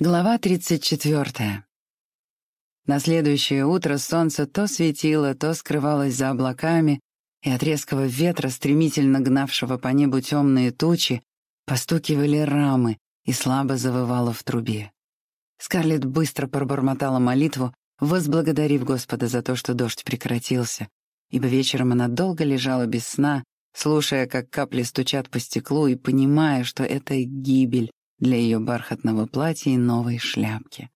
Глава 34. На следующее утро солнце то светило, то скрывалось за облаками, и от резкого ветра, стремительно гнавшего по небу темные тучи, постукивали рамы и слабо завывало в трубе. Скарлетт быстро пробормотала молитву, возблагодарив Господа за то, что дождь прекратился, ибо вечером она долго лежала без сна, слушая, как капли стучат по стеклу и понимая, что это гибель, для ее бархатного платья и новой шляпки.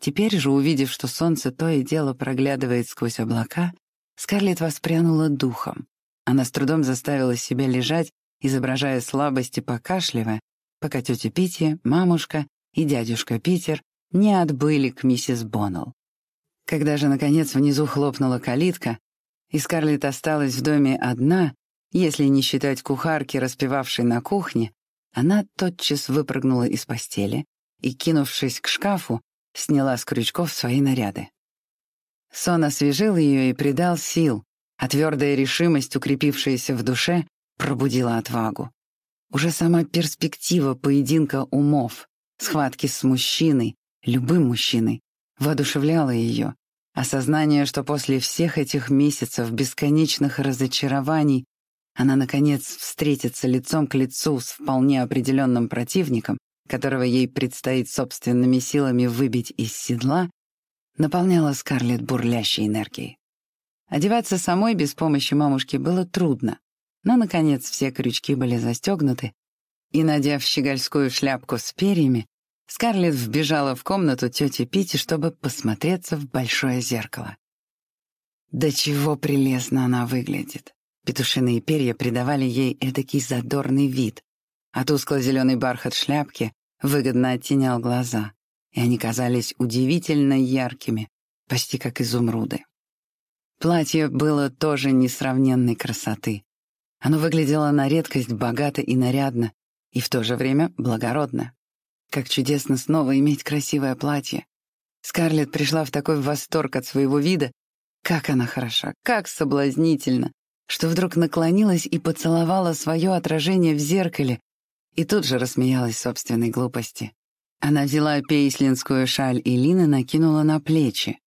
Теперь же, увидев, что солнце то и дело проглядывает сквозь облака, Скарлетт воспрянула духом. Она с трудом заставила себя лежать, изображая слабость и покашливая, пока тетя Питти, мамушка и дядюшка Питер не отбыли к миссис Боннелл. Когда же, наконец, внизу хлопнула калитка, и Скарлетт осталась в доме одна, если не считать кухарки, распевавшей на кухне, она тотчас выпрыгнула из постели и, кинувшись к шкафу, сняла с крючков свои наряды. Сон освежил ее и придал сил, а твердая решимость, укрепившаяся в душе, пробудила отвагу. Уже сама перспектива поединка умов, схватки с мужчиной, любым мужчиной, воодушевляла ее. Осознание, что после всех этих месяцев бесконечных разочарований она, наконец, встретится лицом к лицу с вполне определенным противником, которого ей предстоит собственными силами выбить из седла, наполняла Скарлетт бурлящей энергией. Одеваться самой без помощи мамушки было трудно, но, наконец, все крючки были застегнуты, и, надев щегольскую шляпку с перьями, Скарлетт вбежала в комнату тети Пити, чтобы посмотреться в большое зеркало. Да чего прелестно она выглядит. Петушиные перья придавали ей эдакий задорный вид, а тускло-зеленый бархат шляпки выгодно оттенял глаза, и они казались удивительно яркими, почти как изумруды. Платье было тоже несравненной красоты. Оно выглядело на редкость богато и нарядно, и в то же время благородно. Как чудесно снова иметь красивое платье. Скарлетт пришла в такой восторг от своего вида. Как она хороша, как соблазнительно что вдруг наклонилась и поцеловала свое отражение в зеркале и тут же рассмеялась собственной глупости. Она взяла пейслинскую шаль и Лина накинула на плечи.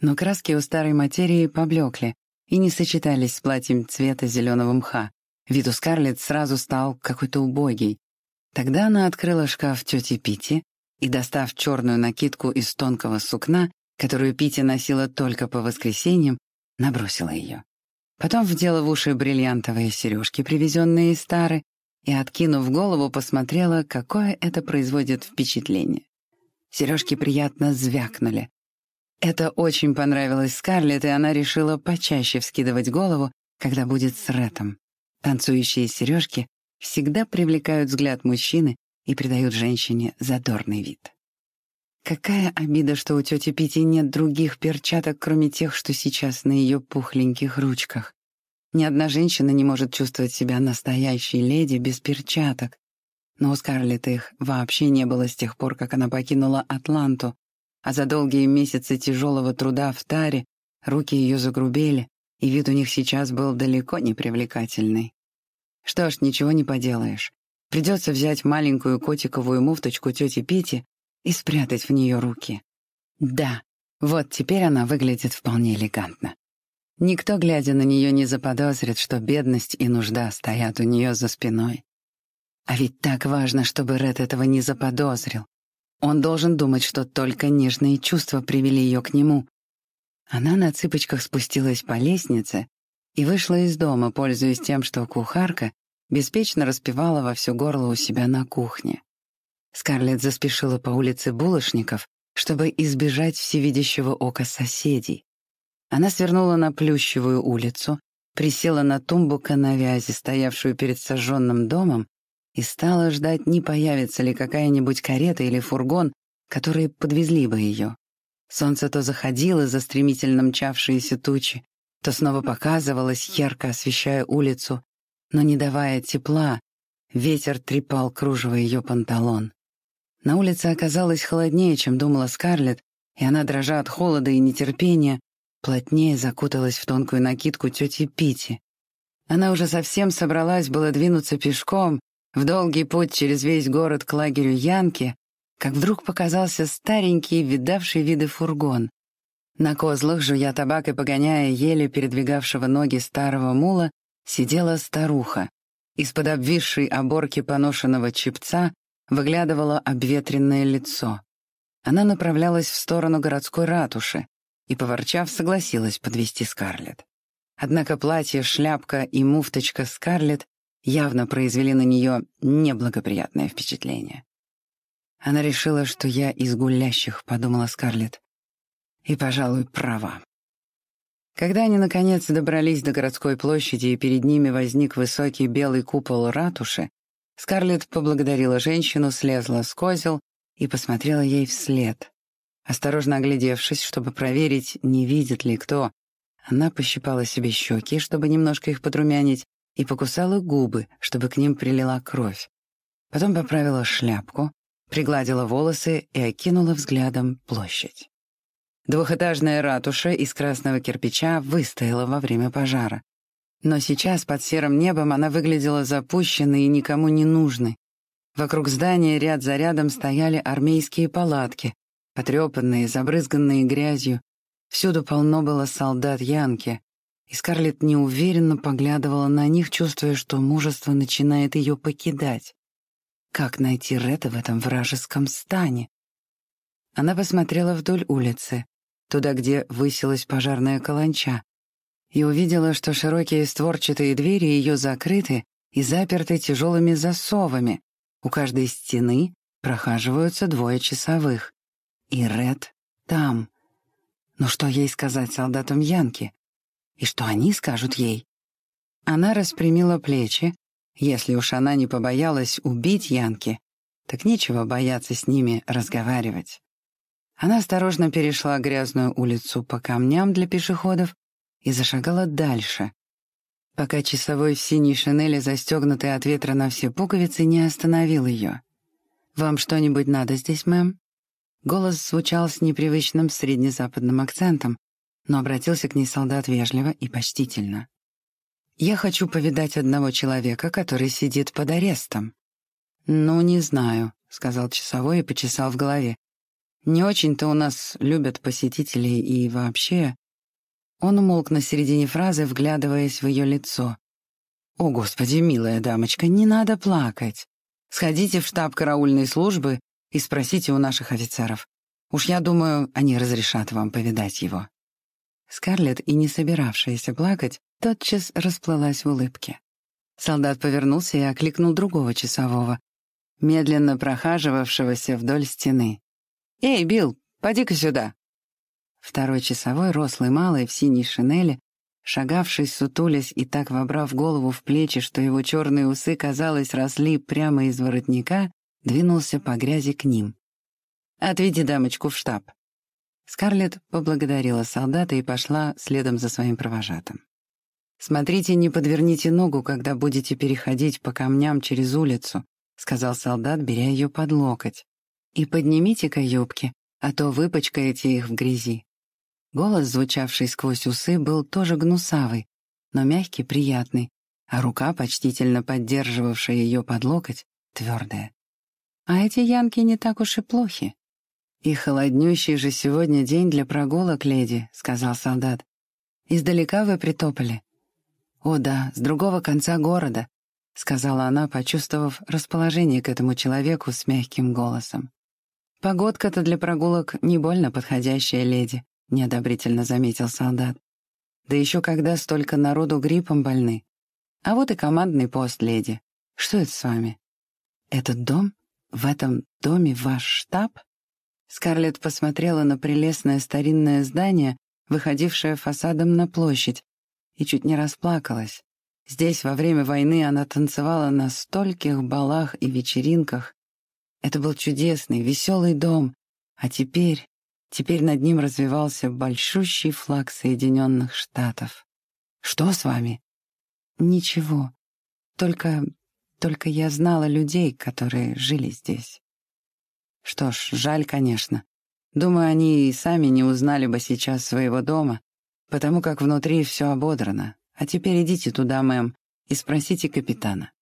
Но краски у старой материи поблекли и не сочетались с платьем цвета зеленого мха. Вид у Скарлетт сразу стал какой-то убогий. Тогда она открыла шкаф тети Пити и, достав черную накидку из тонкого сукна, которую Пити носила только по воскресеньям, набросила ее. Потом вдела в уши бриллиантовые сережки, привезенные из Тары, и, откинув голову, посмотрела, какое это производит впечатление. Сережки приятно звякнули. Это очень понравилось Скарлетт, и она решила почаще вскидывать голову, когда будет с Рэтом. Танцующие сережки всегда привлекают взгляд мужчины и придают женщине задорный вид. Какая обида, что у тети Пити нет других перчаток, кроме тех, что сейчас на ее пухленьких ручках. Ни одна женщина не может чувствовать себя настоящей леди без перчаток. Но у Скарлетт их вообще не было с тех пор, как она покинула Атланту, а за долгие месяцы тяжелого труда в таре руки ее загрубели, и вид у них сейчас был далеко не привлекательный. Что ж, ничего не поделаешь. Придется взять маленькую котиковую муфточку тети Пити и спрятать в нее руки. Да, вот теперь она выглядит вполне элегантно. Никто, глядя на нее, не заподозрит, что бедность и нужда стоят у нее за спиной. А ведь так важно, чтобы Ред этого не заподозрил. Он должен думать, что только нежные чувства привели ее к нему. Она на цыпочках спустилась по лестнице и вышла из дома, пользуясь тем, что кухарка беспечно распевала во все горло у себя на кухне. Скарлетт заспешила по улице булочников, чтобы избежать всевидящего ока соседей. Она свернула на Плющевую улицу, присела на тумбу канавязи, стоявшую перед сожженным домом, и стала ждать, не появится ли какая-нибудь карета или фургон, которые подвезли бы ее. Солнце то заходило за стремительно мчавшиеся тучи, то снова показывалось, ярко освещая улицу, но не давая тепла, ветер трепал кружево ее панталон. На улице оказалось холоднее, чем думала Скарлетт, и она, дрожа от холода и нетерпения, плотнее закуталась в тонкую накидку тети Пити. Она уже совсем собралась было двинуться пешком в долгий путь через весь город к лагерю Янки, как вдруг показался старенький, видавший виды фургон. На козлах, жуя табак и погоняя еле передвигавшего ноги старого мула, сидела старуха. Из-под обвисшей оборки поношенного чепца выглядывало обветренное лицо. Она направлялась в сторону городской ратуши и, поворчав, согласилась подвести Скарлетт. Однако платье, шляпка и муфточка Скарлетт явно произвели на нее неблагоприятное впечатление. Она решила, что я из гулящих, подумала Скарлетт. И, пожалуй, права. Когда они, наконец, добрались до городской площади, и перед ними возник высокий белый купол ратуши, Скарлетт поблагодарила женщину, слезла с козел и посмотрела ей вслед. Осторожно оглядевшись, чтобы проверить, не видит ли кто, она пощипала себе щеки, чтобы немножко их подрумянить, и покусала губы, чтобы к ним прилила кровь. Потом поправила шляпку, пригладила волосы и окинула взглядом площадь. Двухэтажная ратуша из красного кирпича выстояла во время пожара. Но сейчас под серым небом она выглядела запущенной и никому не нужной. Вокруг здания ряд за рядом стояли армейские палатки, потрепанные, забрызганные грязью. Всюду полно было солдат Янки, и Скарлетт неуверенно поглядывала на них, чувствуя, что мужество начинает ее покидать. Как найти Ретта в этом вражеском стане? Она посмотрела вдоль улицы, туда, где высилась пожарная каланча, и увидела, что широкие створчатые двери ее закрыты и заперты тяжелыми засовами. У каждой стены прохаживаются двое часовых. И Ред там. Но что ей сказать солдатам Янки? И что они скажут ей? Она распрямила плечи. Если уж она не побоялась убить Янки, так нечего бояться с ними разговаривать. Она осторожно перешла грязную улицу по камням для пешеходов и зашагала дальше, пока часовой в синей шинели, застегнутый от ветра на все пуговицы, не остановил ее. «Вам что-нибудь надо здесь, мэм?» Голос звучал с непривычным среднезападным акцентом, но обратился к ней солдат вежливо и почтительно. «Я хочу повидать одного человека, который сидит под арестом». «Ну, не знаю», — сказал часовой и почесал в голове. «Не очень-то у нас любят посетителей и вообще...» Он умолк на середине фразы, вглядываясь в ее лицо. «О, Господи, милая дамочка, не надо плакать. Сходите в штаб караульной службы и спросите у наших офицеров. Уж я думаю, они разрешат вам повидать его». Скарлетт, и не собиравшаяся плакать, тотчас расплылась в улыбке. Солдат повернулся и окликнул другого часового, медленно прохаживавшегося вдоль стены. «Эй, Билл, поди-ка сюда!» Второй часовой, рослый малый, в синей шинели, шагавший, сутулясь и так вобрав голову в плечи, что его черные усы, казалось, росли прямо из воротника, двинулся по грязи к ним. «Отведи дамочку в штаб», Скарлетт поблагодарила солдата и пошла следом за своим провожатым. «Смотрите, не подверните ногу, когда будете переходить по камням через улицу», — сказал солдат, беря ее под локоть. «И поднимите-ка юбки, а то выпачкаете их в грязи». Голос, звучавший сквозь усы, был тоже гнусавый, но мягкий, приятный, а рука, почтительно поддерживавшая ее под локоть, твердая. А эти янки не так уж и плохи. «И холоднющий же сегодня день для прогулок, леди», — сказал солдат. «Издалека вы притопали?» «О да, с другого конца города», — сказала она, почувствовав расположение к этому человеку с мягким голосом. «Погодка-то для прогулок не больно подходящая, леди», — неодобрительно заметил солдат. «Да еще когда столько народу гриппом больны. А вот и командный пост, леди. Что это с вами?» «Этот дом? В этом доме ваш штаб?» Скарлетт посмотрела на прелестное старинное здание, выходившее фасадом на площадь, и чуть не расплакалась. Здесь во время войны она танцевала на стольких балах и вечеринках. Это был чудесный, веселый дом, а теперь... Теперь над ним развивался большущий флаг Соединенных Штатов. «Что с вами?» «Ничего. Только... только я знала людей, которые жили здесь». Что ж, жаль, конечно. Думаю, они и сами не узнали бы сейчас своего дома, потому как внутри все ободрано. А теперь идите туда, мэм, и спросите капитана.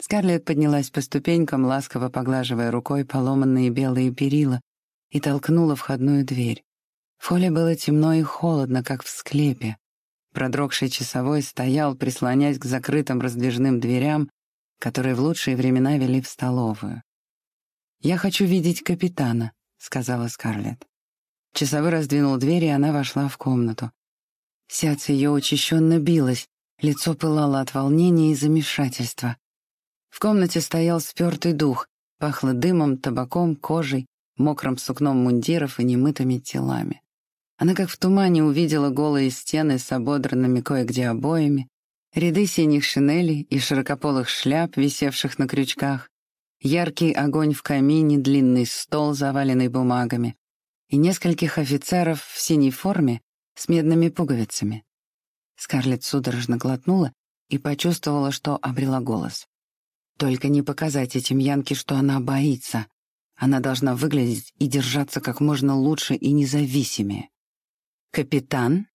Скарлетт поднялась по ступенькам, ласково поглаживая рукой поломанные белые перила, и толкнула входную дверь. В холле было темно и холодно, как в склепе. Продрогший часовой стоял, прислонясь к закрытым раздвижным дверям, которые в лучшие времена вели в столовую. «Я хочу видеть капитана», — сказала Скарлетт. Часовой раздвинул дверь, и она вошла в комнату. Сердце ее учащенно билось, лицо пылало от волнения и замешательства. В комнате стоял спертый дух, пахло дымом, табаком, кожей, мокрым сукном мундиров и немытыми телами. Она как в тумане увидела голые стены с ободранными кое-где обоями, ряды синих шинелей и широкополых шляп, висевших на крючках, яркий огонь в камине, длинный стол, заваленный бумагами, и нескольких офицеров в синей форме с медными пуговицами. Скарлетт судорожно глотнула и почувствовала, что обрела голос. Только не показать этим Янке, что она боится. Она должна выглядеть и держаться как можно лучше и независимее. «Капитан?»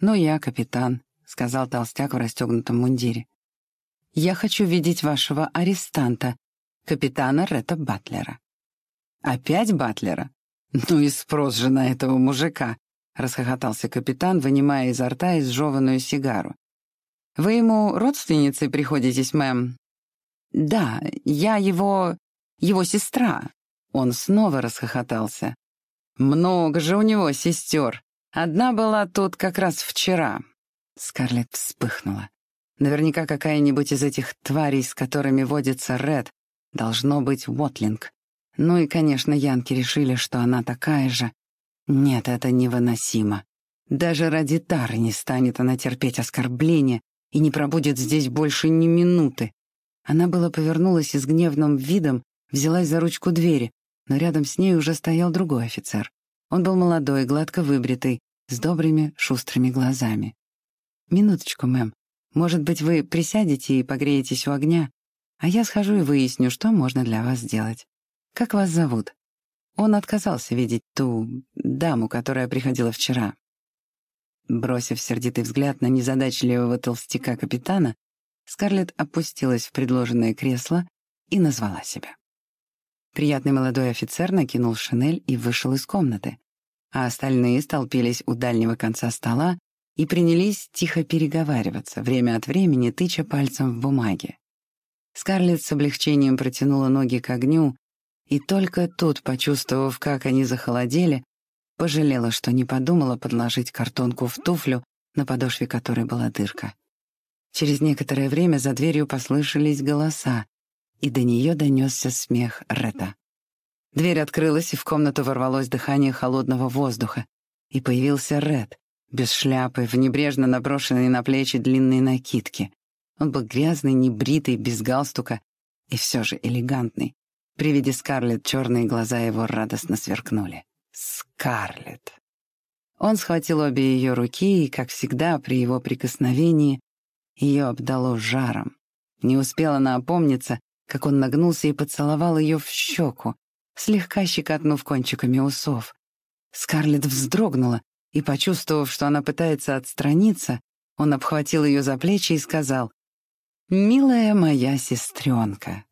«Ну, я капитан», — сказал толстяк в расстегнутом мундире. «Я хочу видеть вашего арестанта, капитана Ретта Батлера». «Опять Батлера? Ну и спрос же на этого мужика», — расхохотался капитан, вынимая изо рта изжеванную сигару. «Вы ему родственницей приходитесь, мэм?» «Да, я его... его сестра». Он снова расхохотался. «Много же у него сестер. Одна была тут как раз вчера». Скарлетт вспыхнула. Наверняка какая-нибудь из этих тварей, с которыми водится Ред, должно быть Уотлинг. Ну и, конечно, янки решили, что она такая же. Нет, это невыносимо. Даже ради Тары не станет она терпеть оскорбления и не пробудет здесь больше ни минуты. Она была повернулась и с гневным видом взялась за ручку двери, но рядом с ней уже стоял другой офицер. Он был молодой, гладко выбритый, с добрыми, шустрыми глазами. «Минуточку, мэм. Может быть, вы присядете и погреетесь у огня, а я схожу и выясню, что можно для вас сделать. Как вас зовут?» Он отказался видеть ту даму, которая приходила вчера. Бросив сердитый взгляд на незадачливого толстяка-капитана, Скарлетт опустилась в предложенное кресло и назвала себя. Приятный молодой офицер накинул шинель и вышел из комнаты, а остальные столпились у дальнего конца стола и принялись тихо переговариваться, время от времени тыча пальцем в бумаге. Скарлетт с облегчением протянула ноги к огню, и только тут, почувствовав, как они захолодели, пожалела, что не подумала подложить картонку в туфлю, на подошве которой была дырка. Через некоторое время за дверью послышались голоса, и до нее донесся смех Рета. Дверь открылась, и в комнату ворвалось дыхание холодного воздуха, и появился Ред, без шляпы, в небрежно наброшенной на плечи длинной накидке. Он был грязный, небритый, без галстука и все же элегантный. При виде Скарлетт черные глаза его радостно сверкнули. Скарлетт! Он схватил обе ее руки, и, как всегда, при его прикосновении ее обдало жаром. Не успела она опомниться, как он нагнулся и поцеловал ее в щеку, слегка щекотнув кончиками усов. Скарлетт вздрогнула, и, почувствовав, что она пытается отстраниться, он обхватил ее за плечи и сказал «Милая моя сестренка»,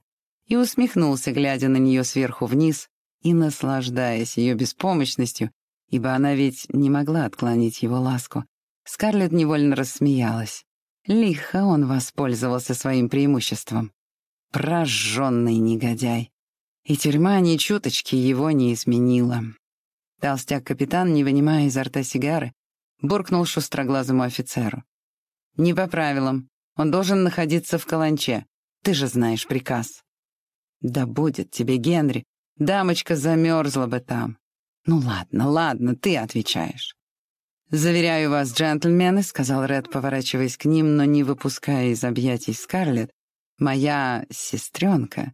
и усмехнулся, глядя на нее сверху вниз и наслаждаясь ее беспомощностью, ибо она ведь не могла отклонить его ласку. Скарлетт невольно рассмеялась. Лихо он воспользовался своим преимуществом. Прожженный негодяй. И тюрьма ни чуточки его не изменила. Толстяк-капитан, не вынимая изо рта сигары, буркнул шустроглазому офицеру. «Не по правилам. Он должен находиться в каланче. Ты же знаешь приказ». «Да будет тебе, Генри. Дамочка замерзла бы там». «Ну ладно, ладно, ты отвечаешь». «Заверяю вас, джентльмены», — сказал Ред, поворачиваясь к ним, но не выпуская из объятий Скарлетт, «моя сестренка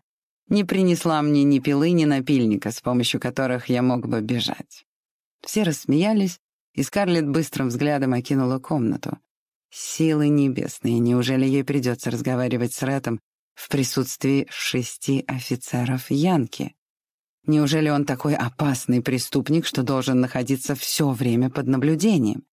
не принесла мне ни пилы, ни напильника, с помощью которых я мог бы бежать». Все рассмеялись, и Скарлетт быстрым взглядом окинула комнату. Силы небесные, неужели ей придется разговаривать с Рэтом в присутствии шести офицеров Янки? Неужели он такой опасный преступник, что должен находиться все время под наблюдением?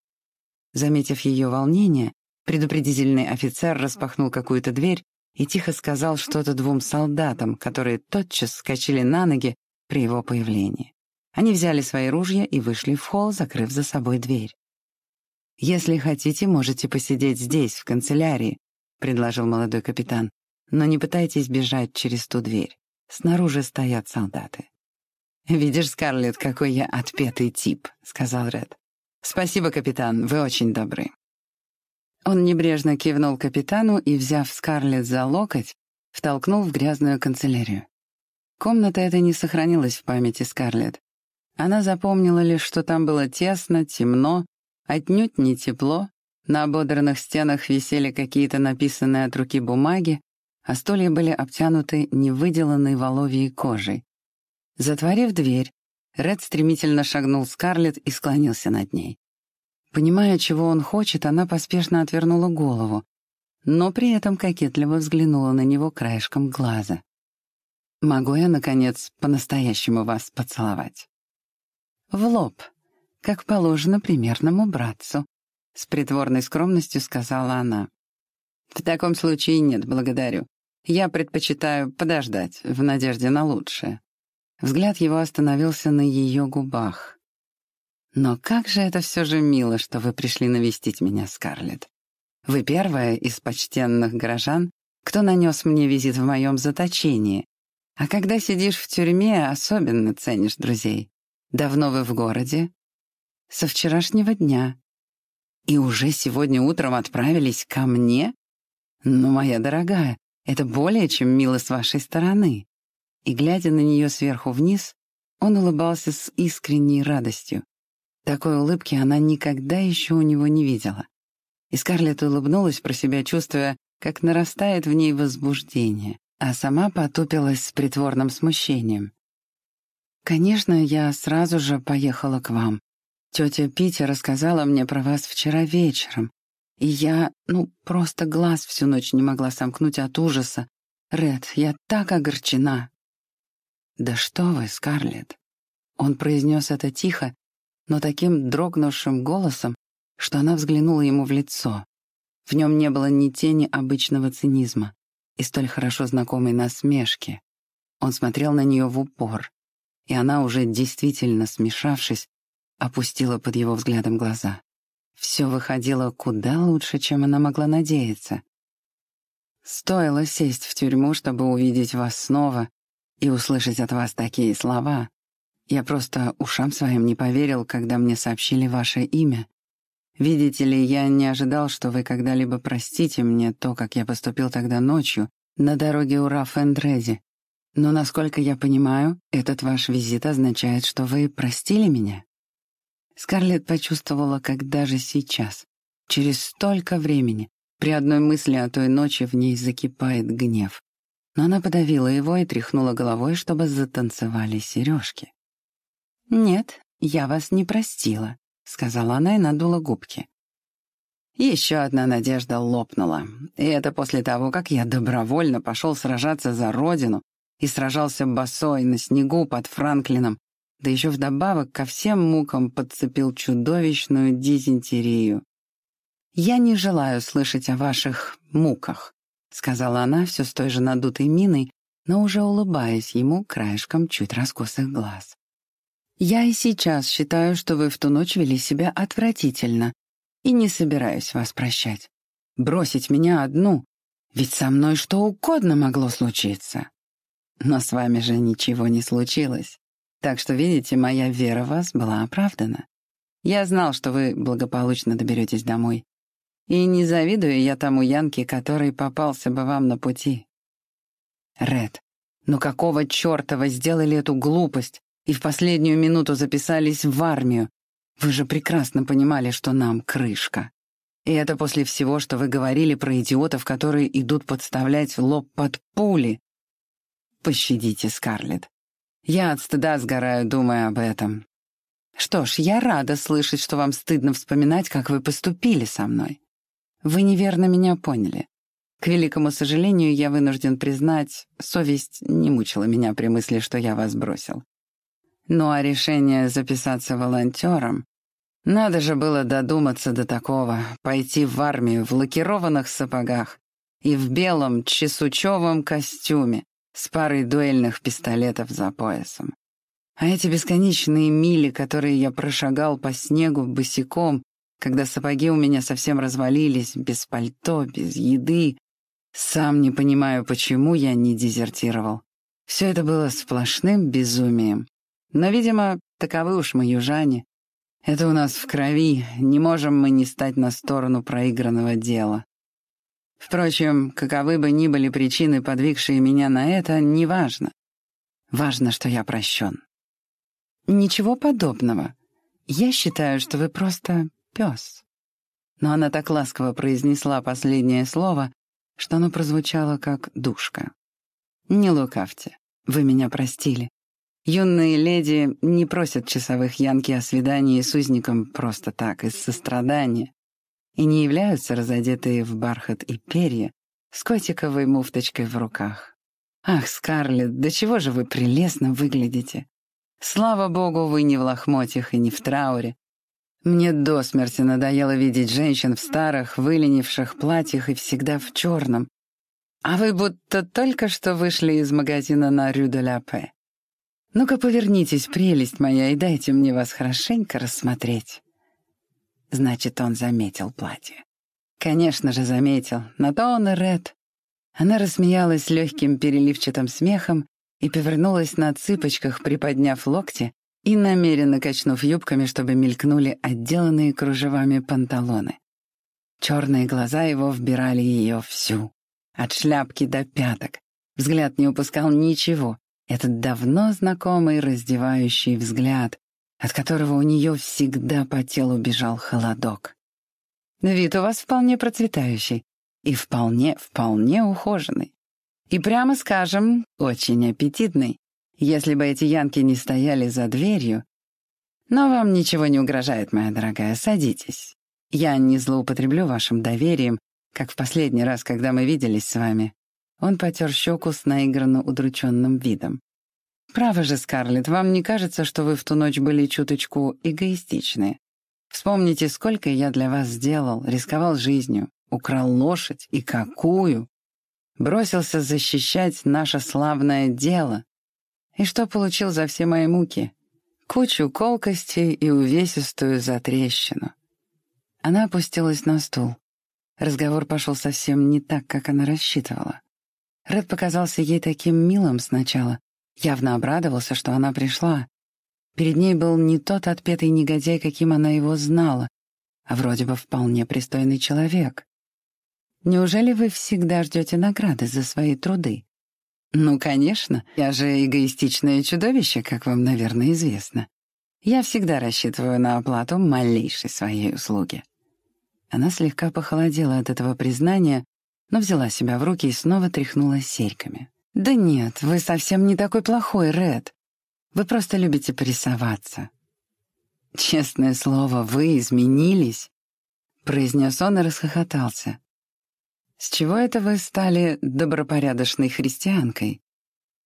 Заметив ее волнение, предупредительный офицер распахнул какую-то дверь, и тихо сказал что-то двум солдатам, которые тотчас скочили на ноги при его появлении. Они взяли свои ружья и вышли в холл, закрыв за собой дверь. «Если хотите, можете посидеть здесь, в канцелярии», — предложил молодой капитан. «Но не пытайтесь бежать через ту дверь. Снаружи стоят солдаты». «Видишь, Скарлетт, какой я отпетый тип», — сказал Ред. «Спасибо, капитан, вы очень добры». Он небрежно кивнул капитану и, взяв Скарлетт за локоть, втолкнул в грязную канцелярию. Комната эта не сохранилась в памяти Скарлетт. Она запомнила лишь, что там было тесно, темно, отнюдь не тепло, на ободранных стенах висели какие-то написанные от руки бумаги, а стулья были обтянуты невыделанной воловьей кожей. Затворив дверь, Ред стремительно шагнул Скарлетт и склонился над ней. Понимая, чего он хочет, она поспешно отвернула голову, но при этом кокетливо взглянула на него краешком глаза. «Могу я, наконец, по-настоящему вас поцеловать?» «В лоб, как положено примерному братцу», — с притворной скромностью сказала она. «В таком случае нет, благодарю. Я предпочитаю подождать, в надежде на лучшее». Взгляд его остановился на ее губах. Но как же это все же мило, что вы пришли навестить меня, Скарлетт. Вы первая из почтенных горожан, кто нанес мне визит в моем заточении. А когда сидишь в тюрьме, особенно ценишь друзей. Давно вы в городе? Со вчерашнего дня. И уже сегодня утром отправились ко мне? Ну, моя дорогая, это более чем мило с вашей стороны. И, глядя на нее сверху вниз, он улыбался с искренней радостью. Такой улыбки она никогда еще у него не видела. И Скарлетт улыбнулась про себя, чувствуя, как нарастает в ней возбуждение, а сама потупилась с притворным смущением. «Конечно, я сразу же поехала к вам. Тетя Питя рассказала мне про вас вчера вечером, и я, ну, просто глаз всю ночь не могла сомкнуть от ужаса. Ред, я так огорчена». «Да что вы, Скарлетт!» Он произнес это тихо, но таким дрогнувшим голосом, что она взглянула ему в лицо. В нем не было ни тени обычного цинизма и столь хорошо знакомой насмешки. Он смотрел на нее в упор, и она, уже действительно смешавшись, опустила под его взглядом глаза. Все выходило куда лучше, чем она могла надеяться. Стоило сесть в тюрьму, чтобы увидеть вас снова и услышать от вас такие слова, я просто ушам своим не поверил, когда мне сообщили ваше имя. Видите ли, я не ожидал, что вы когда-либо простите мне то, как я поступил тогда ночью на дороге у Раф-Эндреди. Но, насколько я понимаю, этот ваш визит означает, что вы простили меня. Скарлетт почувствовала, как даже сейчас, через столько времени, при одной мысли о той ночи в ней закипает гнев. Но она подавила его и тряхнула головой, чтобы затанцевали сережки. «Нет, я вас не простила», — сказала она и надула губки. Еще одна надежда лопнула. И это после того, как я добровольно пошел сражаться за родину и сражался босой на снегу под Франклином, да еще вдобавок ко всем мукам подцепил чудовищную дизентерию. «Я не желаю слышать о ваших муках», — сказала она все с той же надутой миной, но уже улыбаясь ему краешком чуть раскосых глаз. Я и сейчас считаю, что вы в ту ночь вели себя отвратительно, и не собираюсь вас прощать. Бросить меня одну, ведь со мной что угодно могло случиться. Но с вами же ничего не случилось. Так что, видите, моя вера в вас была оправдана. Я знал, что вы благополучно доберетесь домой. И не завидую я тому Янке, который попался бы вам на пути. Ред, ну какого черта вы сделали эту глупость? И в последнюю минуту записались в армию. Вы же прекрасно понимали, что нам крышка. И это после всего, что вы говорили про идиотов, которые идут подставлять лоб под пули. Пощадите, Скарлетт. Я от стыда сгораю, думая об этом. Что ж, я рада слышать, что вам стыдно вспоминать, как вы поступили со мной. Вы неверно меня поняли. К великому сожалению, я вынужден признать, совесть не мучила меня при мысли, что я вас бросил. Ну а решение записаться волонтером... Надо же было додуматься до такого, пойти в армию в лакированных сапогах и в белом чесучевом костюме с парой дуэльных пистолетов за поясом. А эти бесконечные мили, которые я прошагал по снегу босиком, когда сапоги у меня совсем развалились, без пальто, без еды, сам не понимаю, почему я не дезертировал. Все это было сплошным безумием. Но, видимо, таковы уж мы южане. Это у нас в крови, не можем мы не стать на сторону проигранного дела. Впрочем, каковы бы ни были причины, подвигшие меня на это, неважно. Важно, что я прощен. Ничего подобного. Я считаю, что вы просто пес. Но она так ласково произнесла последнее слово, что оно прозвучало как душка. Не лукавьте, вы меня простили. Юные леди не просят часовых янки о свидании с узником просто так, из сострадания, и не являются разодетые в бархат и перья с котиковой муфточкой в руках. Ах, Скарлетт, до чего же вы прелестно выглядите! Слава богу, вы не в лохмотьях и не в трауре. Мне до смерти надоело видеть женщин в старых, выленивших платьях и всегда в черном. А вы будто только что вышли из магазина на Рю де ла Пе. Ну-ка повернитесь, прелесть моя, и дайте мне вас хорошенько рассмотреть. Значит, он заметил платье. Конечно же, заметил. На то он и Ред. Она рассмеялась легким переливчатым смехом и повернулась на цыпочках, приподняв локти и намеренно качнув юбками, чтобы мелькнули отделанные кружевами панталоны. Черные глаза его вбирали ее всю, от шляпки до пяток. Взгляд не упускал ничего. Этот давно знакомый раздевающий взгляд, от которого у нее всегда по телу бежал холодок. Вид у вас вполне процветающий и вполне, вполне ухоженный. И прямо скажем, очень аппетитный, если бы эти янки не стояли за дверью. Но вам ничего не угрожает, моя дорогая, садитесь. Я не злоупотреблю вашим доверием, как в последний раз, когда мы виделись с вами. Он потер щеку с наигранно удрученным видом. «Право же, Скарлетт, вам не кажется, что вы в ту ночь были чуточку эгоистичны? Вспомните, сколько я для вас сделал, рисковал жизнью, украл лошадь, и какую. Бросился защищать наше славное дело. И что получил за все мои муки? Кучу колкостей и увесистую затрещину». Она опустилась на стул. Разговор пошел совсем не так, как она рассчитывала. Ред показался ей таким милым сначала, Явно обрадовался, что она пришла. Перед ней был не тот отпетый негодяй, каким она его знала, а вроде бы вполне пристойный человек. Неужели вы всегда ждете награды за свои труды? Ну, конечно, я же эгоистичное чудовище, как вам, наверное, известно. Я всегда рассчитываю на оплату малейшей своей услуги. Она слегка похолодела от этого признания, но взяла себя в руки и снова тряхнула серьками. «Да нет, вы совсем не такой плохой, Ред. Вы просто любите порисоваться». «Честное слово, вы изменились», — произнес он и расхохотался. «С чего это вы стали добропорядочной христианкой?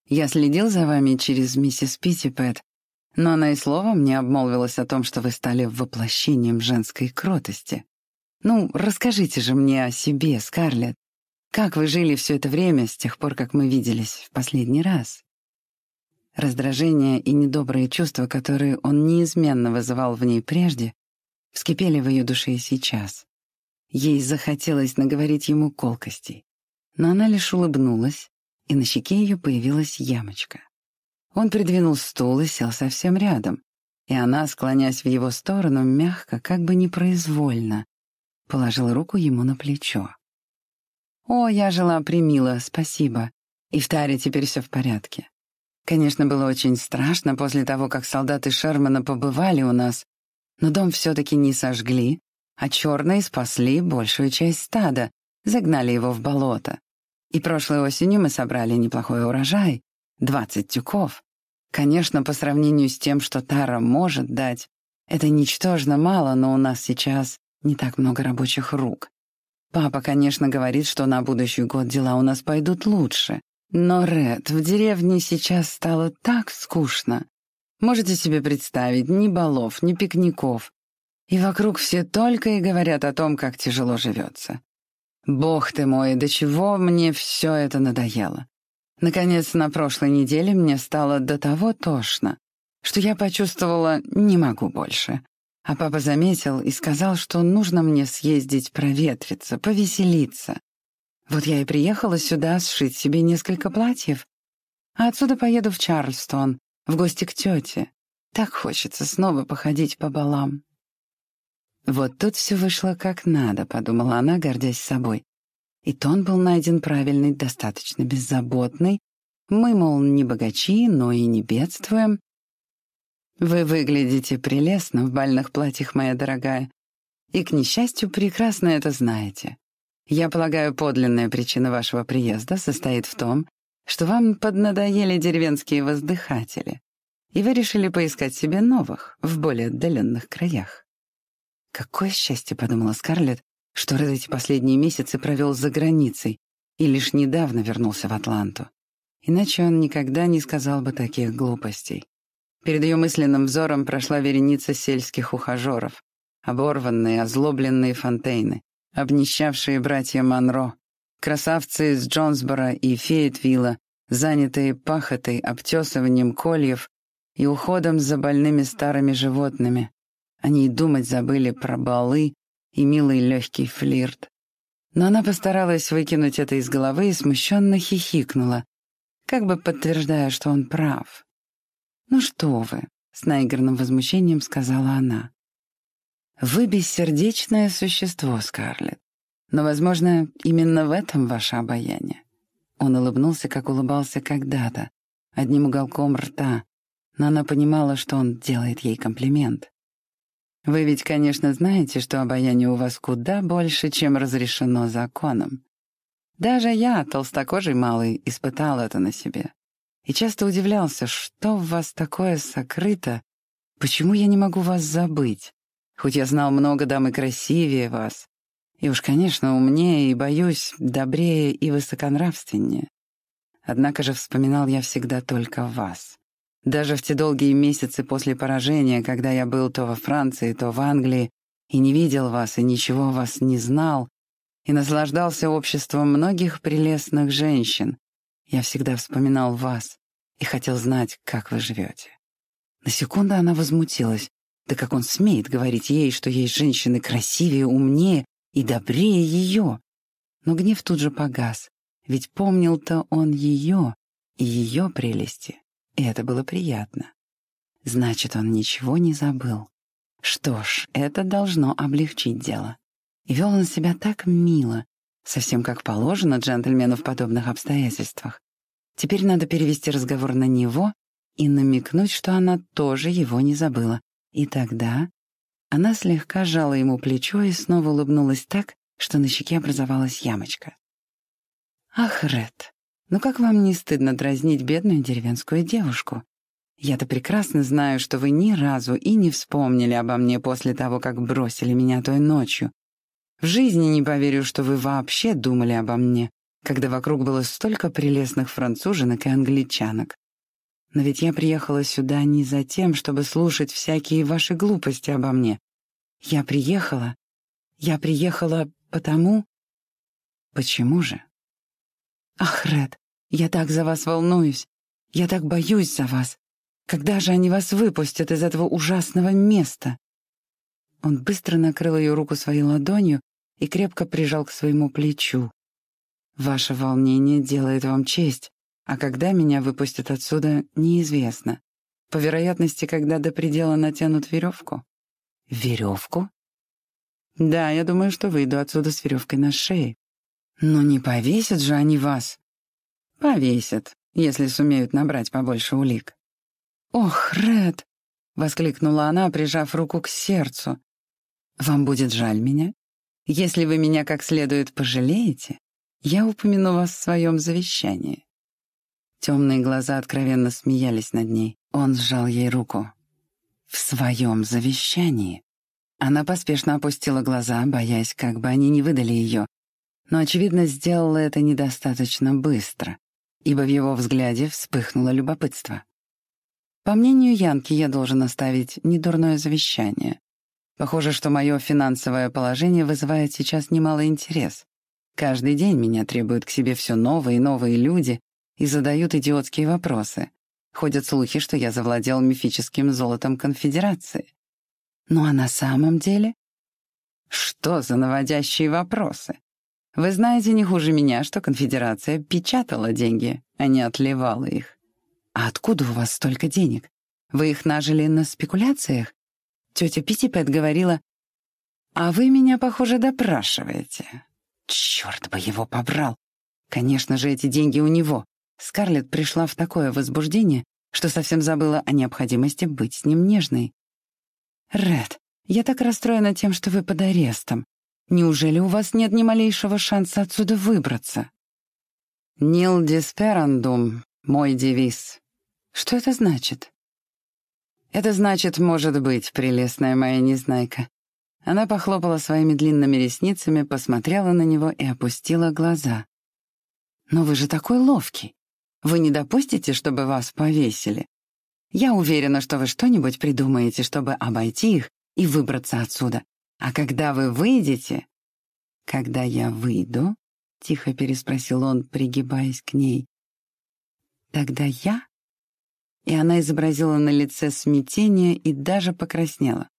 Я следил за вами через миссис Питтипэт, но она и словом не обмолвилась о том, что вы стали воплощением женской кротости. Ну, расскажите же мне о себе, Скарлетт. Как вы жили все это время с тех пор, как мы виделись в последний раз? Раздражение и недобрые чувства, которые он неизменно вызывал в ней прежде, вскипели в ее душе и сейчас. Ей захотелось наговорить ему колкостей, но она лишь улыбнулась, и на щеке ее появилась ямочка. Он придвинул стул и сел совсем рядом, и она, склонясь в его сторону, мягко, как бы непроизвольно, положила руку ему на плечо. «О, я жила примила, спасибо. И в Таре теперь все в порядке. Конечно, было очень страшно после того, как солдаты Шермана побывали у нас, но дом все-таки не сожгли, а черные спасли большую часть стада, загнали его в болото. И прошлой осенью мы собрали неплохой урожай — двадцать тюков. Конечно, по сравнению с тем, что Тара может дать, это ничтожно мало, но у нас сейчас не так много рабочих рук. Папа, конечно, говорит, что на будущий год дела у нас пойдут лучше. Но, Ред, в деревне сейчас стало так скучно. Можете себе представить, ни балов, ни пикников. И вокруг все только и говорят о том, как тяжело живется. Бог ты мой, до чего мне все это надоело. Наконец, на прошлой неделе мне стало до того тошно, что я почувствовала «не могу больше». А папа заметил и сказал, что нужно мне съездить проветриться, повеселиться. Вот я и приехала сюда сшить себе несколько платьев. А отсюда поеду в Чарльстон, в гости к тете. Так хочется снова походить по балам. Вот тут все вышло как надо, подумала она, гордясь собой. И тон был найден правильный, достаточно беззаботный. Мы, мол, не богачи, но и не бедствуем. Вы выглядите прелестно в бальных платьях, моя дорогая. И, к несчастью, прекрасно это знаете. Я полагаю, подлинная причина вашего приезда состоит в том, что вам поднадоели деревенские воздыхатели, и вы решили поискать себе новых в более отдаленных краях. Какое счастье, подумала Скарлетт, что Ред эти последние месяцы провел за границей и лишь недавно вернулся в Атланту. Иначе он никогда не сказал бы таких глупостей. Перед ее мысленным взором прошла вереница сельских ухажеров, оборванные, озлобленные фонтейны, обнищавшие братья Монро, красавцы из Джонсбора и Фейетвилла, занятые пахотой, обтесыванием кольев и уходом за больными старыми животными. Они и думать забыли про балы и милый легкий флирт. Но она постаралась выкинуть это из головы и смущенно хихикнула, как бы подтверждая, что он прав. «Ну что вы», — с наигранным возмущением сказала она. «Вы бессердечное существо, Скарлетт. Но, возможно, именно в этом ваше обаяние». Он улыбнулся, как улыбался когда-то, одним уголком рта, но она понимала, что он делает ей комплимент. «Вы ведь, конечно, знаете, что обаяние у вас куда больше, чем разрешено законом. Даже я, толстокожий малый, испытал это на себе и часто удивлялся, что в вас такое сокрыто, почему я не могу вас забыть, хоть я знал много дам и красивее вас, и уж, конечно, умнее и, боюсь, добрее и высоконравственнее. Однако же вспоминал я всегда только вас. Даже в те долгие месяцы после поражения, когда я был то во Франции, то в Англии, и не видел вас, и ничего вас не знал, и наслаждался обществом многих прелестных женщин, я всегда вспоминал вас и хотел знать, как вы живете. На секунду она возмутилась. Да как он смеет говорить ей, что есть женщины красивее, умнее и добрее ее? Но гнев тут же погас, ведь помнил-то он ее и ее прелести, и это было приятно. Значит, он ничего не забыл. Что ж, это должно облегчить дело. И вел он себя так мило, Совсем как положено джентльмену в подобных обстоятельствах. Теперь надо перевести разговор на него и намекнуть, что она тоже его не забыла. И тогда она слегка сжала ему плечо и снова улыбнулась так, что на щеке образовалась ямочка. «Ах, Ред, ну как вам не стыдно дразнить бедную деревенскую девушку? Я-то прекрасно знаю, что вы ни разу и не вспомнили обо мне после того, как бросили меня той ночью, в жизни не поверю, что вы вообще думали обо мне, когда вокруг было столько прелестных француженок и англичанок. Но ведь я приехала сюда не за тем, чтобы слушать всякие ваши глупости обо мне. Я приехала... Я приехала потому... Почему же? Ах, Ред, я так за вас волнуюсь. Я так боюсь за вас. Когда же они вас выпустят из этого ужасного места? Он быстро накрыл ее руку своей ладонью и крепко прижал к своему плечу. «Ваше волнение делает вам честь, а когда меня выпустят отсюда, неизвестно. По вероятности, когда до предела натянут веревку». «Веревку?» «Да, я думаю, что выйду отсюда с веревкой на шее». «Но не повесят же они вас?» «Повесят, если сумеют набрать побольше улик». «Ох, Ред!» — воскликнула она, прижав руку к сердцу. «Вам будет жаль меня?» Если вы меня как следует пожалеете, я упомяну вас в своем завещании». Темные глаза откровенно смеялись над ней. Он сжал ей руку. «В своем завещании». Она поспешно опустила глаза, боясь, как бы они не выдали ее, но, очевидно, сделала это недостаточно быстро, ибо в его взгляде вспыхнуло любопытство. По мнению Янки, я должен оставить недурное завещание. Похоже, что мое финансовое положение вызывает сейчас немалый интерес. Каждый день меня требуют к себе все новые и новые люди и задают идиотские вопросы. Ходят слухи, что я завладел мифическим золотом конфедерации. Ну а на самом деле? Что за наводящие вопросы? Вы знаете не хуже меня, что конфедерация печатала деньги, а не отливала их. А откуда у вас столько денег? Вы их нажили на спекуляциях? Тетя Питтипет говорила, «А вы меня, похоже, допрашиваете». Черт бы его побрал! Конечно же, эти деньги у него. Скарлетт пришла в такое возбуждение, что совсем забыла о необходимости быть с ним нежной. «Ред, я так расстроена тем, что вы под арестом. Неужели у вас нет ни малейшего шанса отсюда выбраться?» «Нил дисперандум» — мой девиз. Что это значит? Это значит «может быть», прелестная моя незнайка. Она похлопала своими длинными ресницами, посмотрела на него и опустила глаза. «Но вы же такой ловкий. Вы не допустите, чтобы вас повесили? Я уверена, что вы что-нибудь придумаете, чтобы обойти их и выбраться отсюда. А когда вы выйдете...» «Когда я выйду?» — тихо переспросил он, пригибаясь к ней. «Тогда я...» И она изобразила на лице смятение и даже покраснела.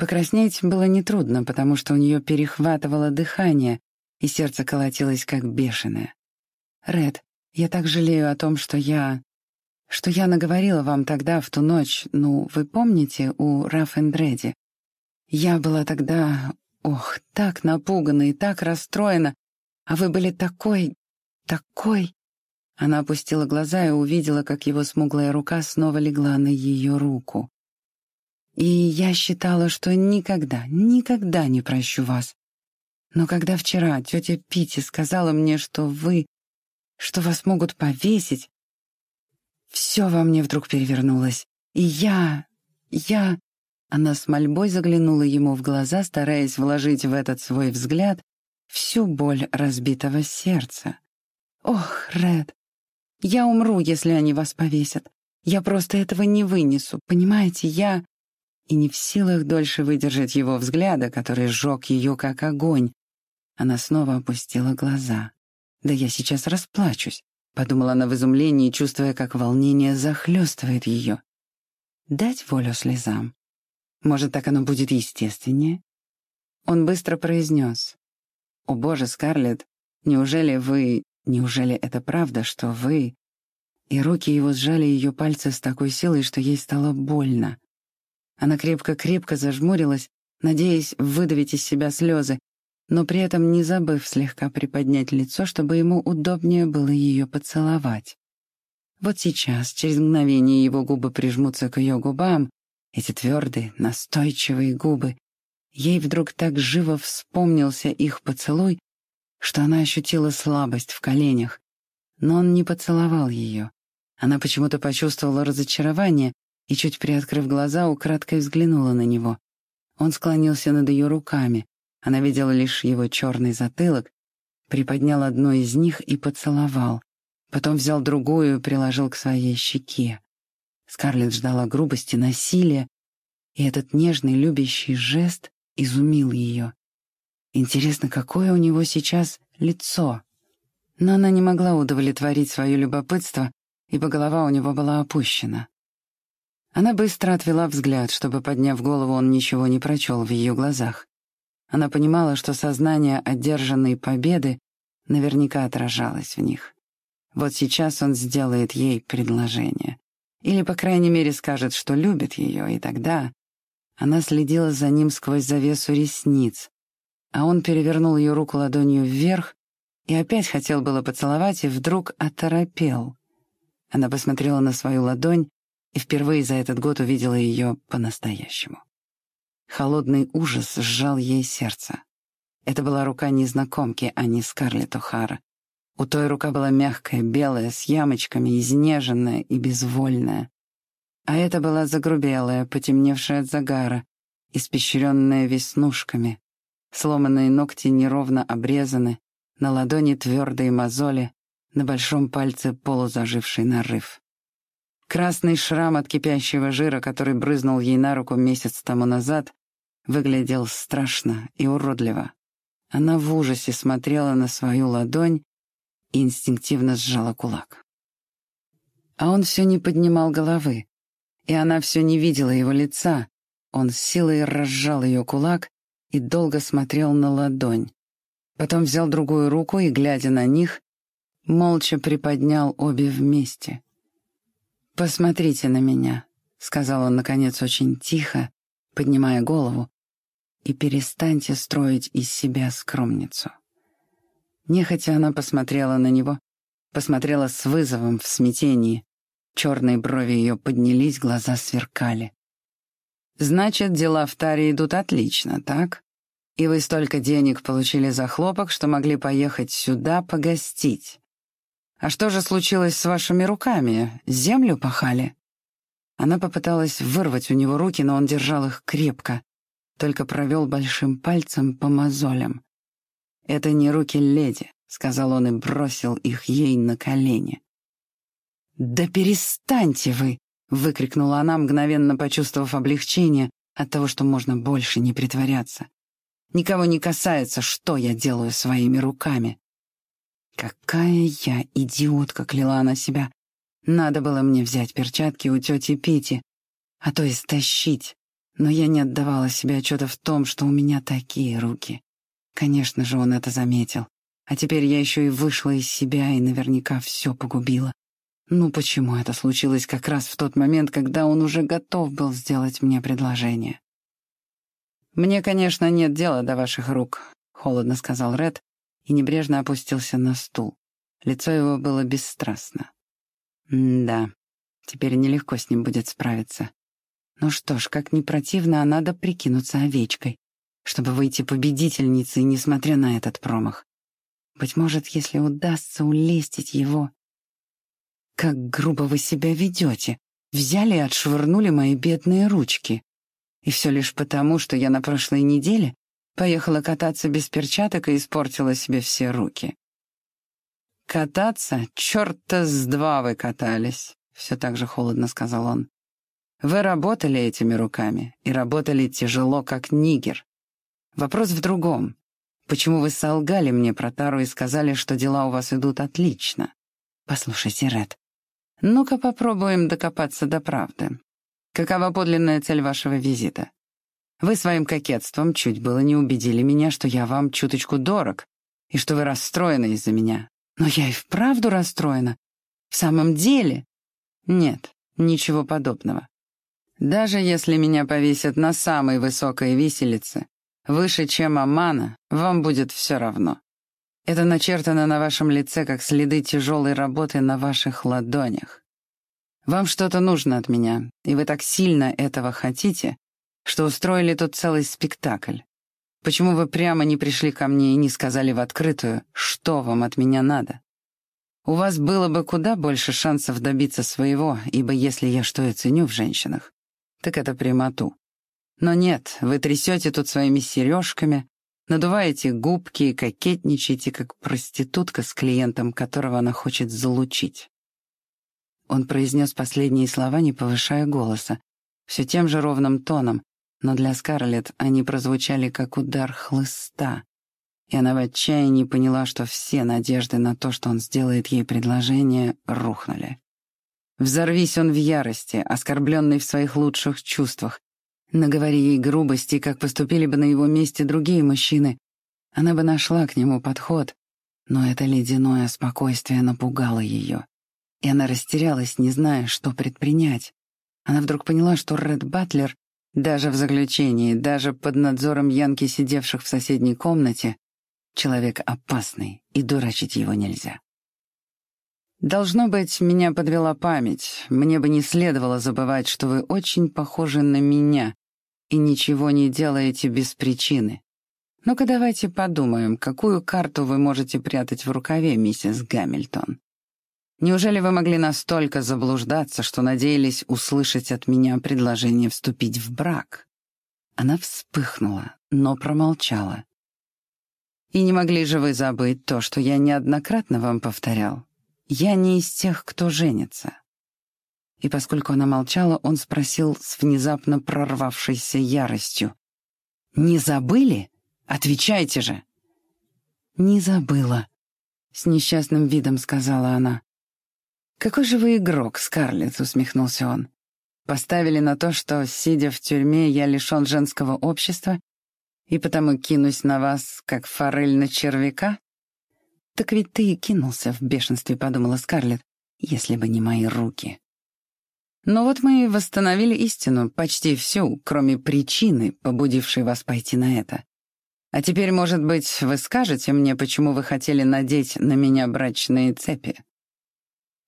Покраснеть было нетрудно, потому что у нее перехватывало дыхание, и сердце колотилось как бешеное. «Ред, я так жалею о том, что я... что я наговорила вам тогда, в ту ночь, ну, вы помните, у Раф Эндреди. Я была тогда, ох, так напугана и так расстроена, а вы были такой... такой...» Она опустила глаза и увидела, как его смуглая рука снова легла на ее руку. И я считала, что никогда, никогда не прощу вас. Но когда вчера тетя Пити сказала мне, что вы, что вас могут повесить, все во мне вдруг перевернулось. И я, я... Она с мольбой заглянула ему в глаза, стараясь вложить в этот свой взгляд всю боль разбитого сердца. «Ох, Ред, я умру, если они вас повесят. Я просто этого не вынесу, понимаете? Я...» и не в силах дольше выдержать его взгляда, который сжег ее как огонь. Она снова опустила глаза. «Да я сейчас расплачусь», — подумала она в изумлении, чувствуя, как волнение захлестывает ее. «Дать волю слезам. Может, так оно будет естественнее?» Он быстро произнес. «О боже, Скарлетт, неужели вы... Неужели это правда, что вы...» И руки его сжали ее пальцы с такой силой, что ей стало больно. Она крепко-крепко зажмурилась, надеясь выдавить из себя слезы, но при этом не забыв слегка приподнять лицо, чтобы ему удобнее было ее поцеловать. Вот сейчас, через мгновение, его губы прижмутся к ее губам, эти твердые, настойчивые губы. Ей вдруг так живо вспомнился их поцелуй, что она ощутила слабость в коленях. Но он не поцеловал ее. Она почему-то почувствовала разочарование и, чуть приоткрыв глаза, украдкой взглянула на него. Он склонился над ее руками. Она видела лишь его черный затылок, приподнял одну из них и поцеловал. Потом взял другую и приложил к своей щеке. Скарлетт ждала грубости, насилия, и этот нежный, любящий жест изумил ее. Интересно, какое у него сейчас лицо? Но она не могла удовлетворить свое любопытство, ибо голова у него была опущена. Она быстро отвела взгляд, чтобы, подняв голову, он ничего не прочел в ее глазах. Она понимала, что сознание одержанной победы наверняка отражалось в них. Вот сейчас он сделает ей предложение. Или, по крайней мере, скажет, что любит ее, и тогда... Она следила за ним сквозь завесу ресниц, а он перевернул ее руку ладонью вверх и опять хотел было поцеловать, и вдруг оторопел. Она посмотрела на свою ладонь, и впервые за этот год увидела ее по-настоящему. Холодный ужас сжал ей сердце. Это была рука незнакомки, а не Скарлетт О'Хара. У той рука была мягкая, белая, с ямочками, изнеженная и безвольная. А это была загрубелая, потемневшая от загара, испещренная веснушками. Сломанные ногти неровно обрезаны, на ладони твердые мозоли, на большом пальце полузаживший нарыв. Красный шрам от кипящего жира, который брызнул ей на руку месяц тому назад, выглядел страшно и уродливо. Она в ужасе смотрела на свою ладонь и инстинктивно сжала кулак. А он все не поднимал головы, и она все не видела его лица. Он с силой разжал ее кулак и долго смотрел на ладонь. Потом взял другую руку и, глядя на них, молча приподнял обе вместе. «Посмотрите на меня», — сказал он, наконец, очень тихо, поднимая голову, «и перестаньте строить из себя скромницу». Нехотя она посмотрела на него, посмотрела с вызовом в смятении. Черные брови ее поднялись, глаза сверкали. «Значит, дела в Таре идут отлично, так? И вы столько денег получили за хлопок, что могли поехать сюда погостить. А что же случилось с вашими руками? Землю пахали?» Она попыталась вырвать у него руки, но он держал их крепко, только провел большим пальцем по мозолям. «Это не руки леди», — сказал он и бросил их ей на колени. «Да перестаньте вы!» — выкрикнула она, мгновенно почувствовав облегчение от того, что можно больше не притворяться. «Никого не касается, что я делаю своими руками». «Какая я идиотка!» — кляла она себя. Надо было мне взять перчатки у тети Пити, а то истощить. Но я не отдавала себе отчета в том, что у меня такие руки. Конечно же, он это заметил. А теперь я еще и вышла из себя и наверняка все погубила. Ну почему это случилось как раз в тот момент, когда он уже готов был сделать мне предложение? «Мне, конечно, нет дела до ваших рук», — холодно сказал Ред и небрежно опустился на стул. Лицо его было бесстрастно. Да, теперь нелегко с ним будет справиться. Ну что ж, как не противно, а надо прикинуться овечкой, чтобы выйти победительницей, несмотря на этот промах. Быть может, если удастся улестить его... Как грубо вы себя ведете. Взяли и отшвырнули мои бедные ручки. И все лишь потому, что я на прошлой неделе поехала кататься без перчаток и испортила себе все руки. «Кататься? Черта с два вы катались!» — все так же холодно сказал он. «Вы работали этими руками, и работали тяжело, как нигер. Вопрос в другом. Почему вы солгали мне про Тару и сказали, что дела у вас идут отлично? Послушайте, Ред, ну-ка попробуем докопаться до правды. Какова подлинная цель вашего визита? Вы своим кокетством чуть было не убедили меня, что я вам чуточку дорог, и что вы расстроены из-за меня. Но я и вправду расстроена. В самом деле? Нет, ничего подобного. Даже если меня повесят на самой высокой виселице, выше, чем Амана, вам будет все равно. Это начертано на вашем лице, как следы тяжелой работы на ваших ладонях. Вам что-то нужно от меня, и вы так сильно этого хотите, что устроили тут целый спектакль. Почему вы прямо не пришли ко мне и не сказали в открытую, что вам от меня надо? У вас было бы куда больше шансов добиться своего, ибо если я что и ценю в женщинах, так это прямоту. Но нет, вы трясете тут своими сережками, надуваете губки и кокетничаете, как проститутка с клиентом, которого она хочет залучить. Он произнес последние слова, не повышая голоса, все тем же ровным тоном, но для Скарлетт они прозвучали как удар хлыста, и она в отчаянии поняла, что все надежды на то, что он сделает ей предложение, рухнули. Взорвись он в ярости, оскорбленный в своих лучших чувствах, наговори ей грубости, как поступили бы на его месте другие мужчины, она бы нашла к нему подход, но это ледяное спокойствие напугало ее, и она растерялась, не зная, что предпринять. Она вдруг поняла, что Ред Батлер даже в заключении, даже под надзором Янки, сидевших в соседней комнате, человек опасный, и дурачить его нельзя. Должно быть, меня подвела память. Мне бы не следовало забывать, что вы очень похожи на меня и ничего не делаете без причины. Ну-ка давайте подумаем, какую карту вы можете прятать в рукаве, миссис Гамильтон. Неужели вы могли настолько заблуждаться, что надеялись услышать от меня предложение вступить в брак?» Она вспыхнула, но промолчала. «И не могли же вы забыть то, что я неоднократно вам повторял? Я не из тех, кто женится». И поскольку она молчала, он спросил с внезапно прорвавшейся яростью. «Не забыли? Отвечайте же!» «Не забыла», — с несчастным видом сказала она. «Какой же вы игрок, Скарлетт», — усмехнулся он. «Поставили на то, что, сидя в тюрьме, я лишён женского общества, и потому кинусь на вас, как форель на червяка?» «Так ведь ты и кинулся в бешенстве», — подумала Скарлетт, «если бы не мои руки». Но вот мы восстановили истину, почти всю, кроме причины, побудившей вас пойти на это. А теперь, может быть, вы скажете мне, почему вы хотели надеть на меня брачные цепи?»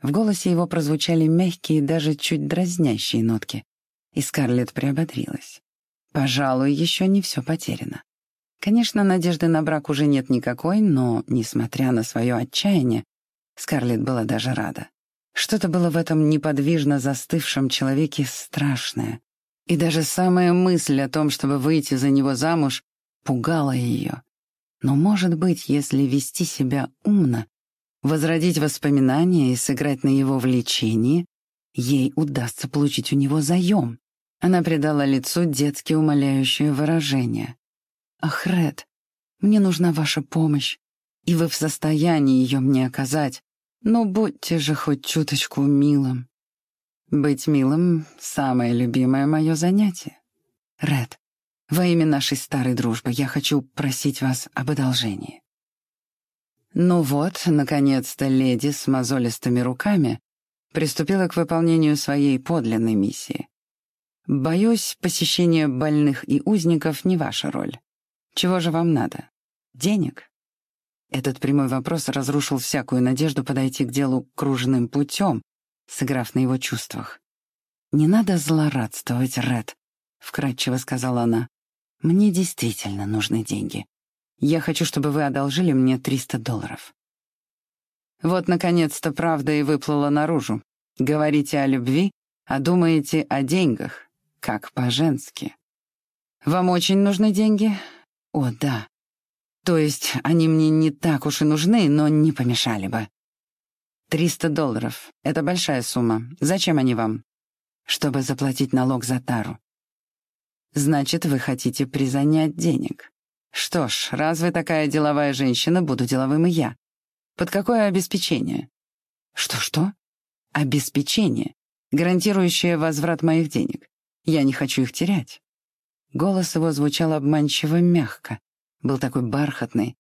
В голосе его прозвучали мягкие, даже чуть дразнящие нотки, и Скарлетт приободрилась. Пожалуй, еще не все потеряно. Конечно, надежды на брак уже нет никакой, но, несмотря на свое отчаяние, Скарлетт была даже рада. Что-то было в этом неподвижно застывшем человеке страшное. И даже самая мысль о том, чтобы выйти за него замуж, пугала ее. Но, может быть, если вести себя умно, возродить воспоминания и сыграть на его влечении, ей удастся получить у него заем. Она придала лицу детски умоляющее выражение. «Ах, Ред, мне нужна ваша помощь, и вы в состоянии ее мне оказать, но будьте же хоть чуточку милым. Быть милым — самое любимое мое занятие. Ред, во имя нашей старой дружбы я хочу просить вас об одолжении. Ну вот, наконец-то леди с мозолистыми руками приступила к выполнению своей подлинной миссии. Боюсь, посещение больных и узников не ваша роль. Чего же вам надо? Денег? Этот прямой вопрос разрушил всякую надежду подойти к делу кружным путем, сыграв на его чувствах. «Не надо злорадствовать, Ред», — вкратчиво сказала она. «Мне действительно нужны деньги. Я хочу, чтобы вы одолжили мне 300 долларов». Вот, наконец-то, правда и выплыла наружу. Говорите о любви, а думаете о деньгах, как по-женски. Вам очень нужны деньги? О, да. То есть они мне не так уж и нужны, но не помешали бы. Триста долларов — это большая сумма. Зачем они вам? Чтобы заплатить налог за тару. Значит, вы хотите призанять денег. Что ж, раз вы такая деловая женщина, буду деловым и я. Под какое обеспечение? Что-что? Обеспечение, гарантирующее возврат моих денег. Я не хочу их терять. Голос его звучал обманчиво мягко, был такой бархатный,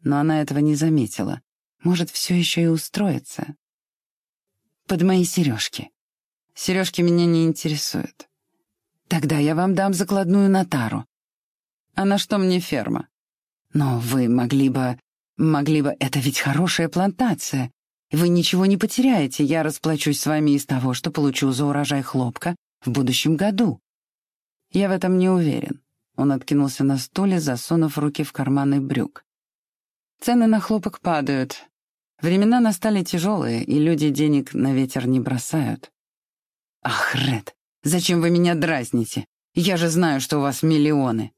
но она этого не заметила. Может, все еще и устроится. Под мои сережки. Сережки меня не интересуют. Тогда я вам дам закладную нотару. А на что мне ферма? Но вы могли бы... Могли бы... Это ведь хорошая плантация. Вы ничего не потеряете. Я расплачусь с вами из того, что получу за урожай хлопка в будущем году. Я в этом не уверен. Он откинулся на стуле, засунув руки в карманы брюк. Цены на хлопок падают. Времена настали тяжелые, и люди денег на ветер не бросают. Ах, Ред, зачем вы меня дразните? Я же знаю, что у вас миллионы.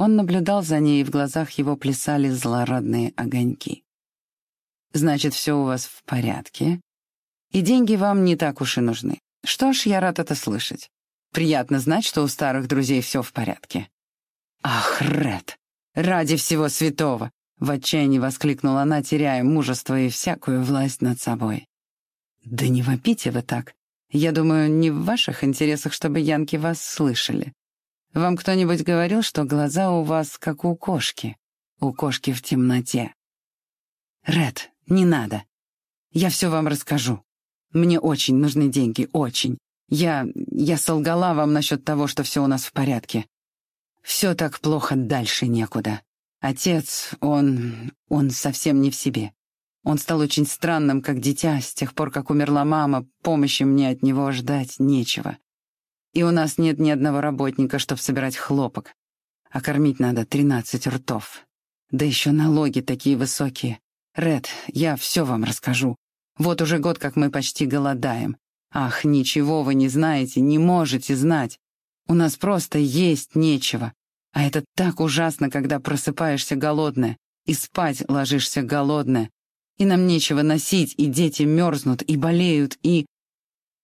Он наблюдал за ней, и в глазах его плясали злорадные огоньки. Значит, все у вас в порядке, и деньги вам не так уж и нужны. Что ж, я рад это слышать. Приятно знать, что у старых друзей все в порядке. «Ах, Ред, ради всего святого!» — в отчаянии воскликнула она, теряя мужество и всякую власть над собой. «Да не вопите вы так. Я думаю, не в ваших интересах, чтобы янки вас слышали. Вам кто-нибудь говорил, что глаза у вас как у кошки? У кошки в темноте?» «Ред, не надо. Я все вам расскажу. Мне очень нужны деньги, очень. Я... я солгала вам насчет того, что все у нас в порядке. Все так плохо, дальше некуда. Отец, он... он совсем не в себе. Он стал очень странным, как дитя, с тех пор, как умерла мама, помощи мне от него ждать нечего. И у нас нет ни одного работника, чтобы собирать хлопок. А кормить надо тринадцать ртов. Да еще налоги такие высокие. Ред, я все вам расскажу. Вот уже год, как мы почти голодаем. Ах, ничего вы не знаете, не можете знать. У нас просто есть нечего. А это так ужасно, когда просыпаешься голодная, и спать ложишься голодная, и нам нечего носить, и дети мерзнут, и болеют, и...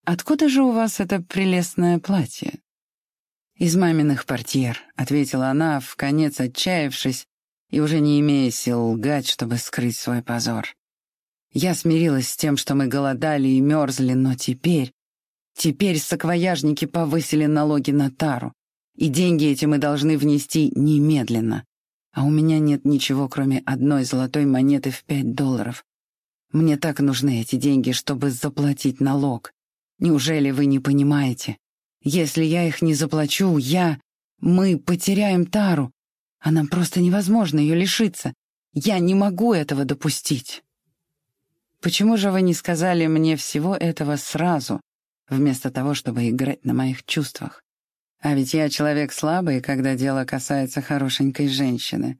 Откуда же у вас это прелестное платье? Из маминых портьер, — ответила она, в конец отчаявшись, и уже не имея сил лгать, чтобы скрыть свой позор. Я смирилась с тем, что мы голодали и мерзли, но теперь... Теперь саквояжники повысили налоги на тару, и деньги эти мы должны внести немедленно. А у меня нет ничего, кроме одной золотой монеты в пять долларов. Мне так нужны эти деньги, чтобы заплатить налог. Неужели вы не понимаете? Если я их не заплачу, я... Мы потеряем тару, а нам просто невозможно ее лишиться. Я не могу этого допустить. Почему же вы не сказали мне всего этого сразу, вместо того, чтобы играть на моих чувствах? А ведь я человек слабый, когда дело касается хорошенькой женщины.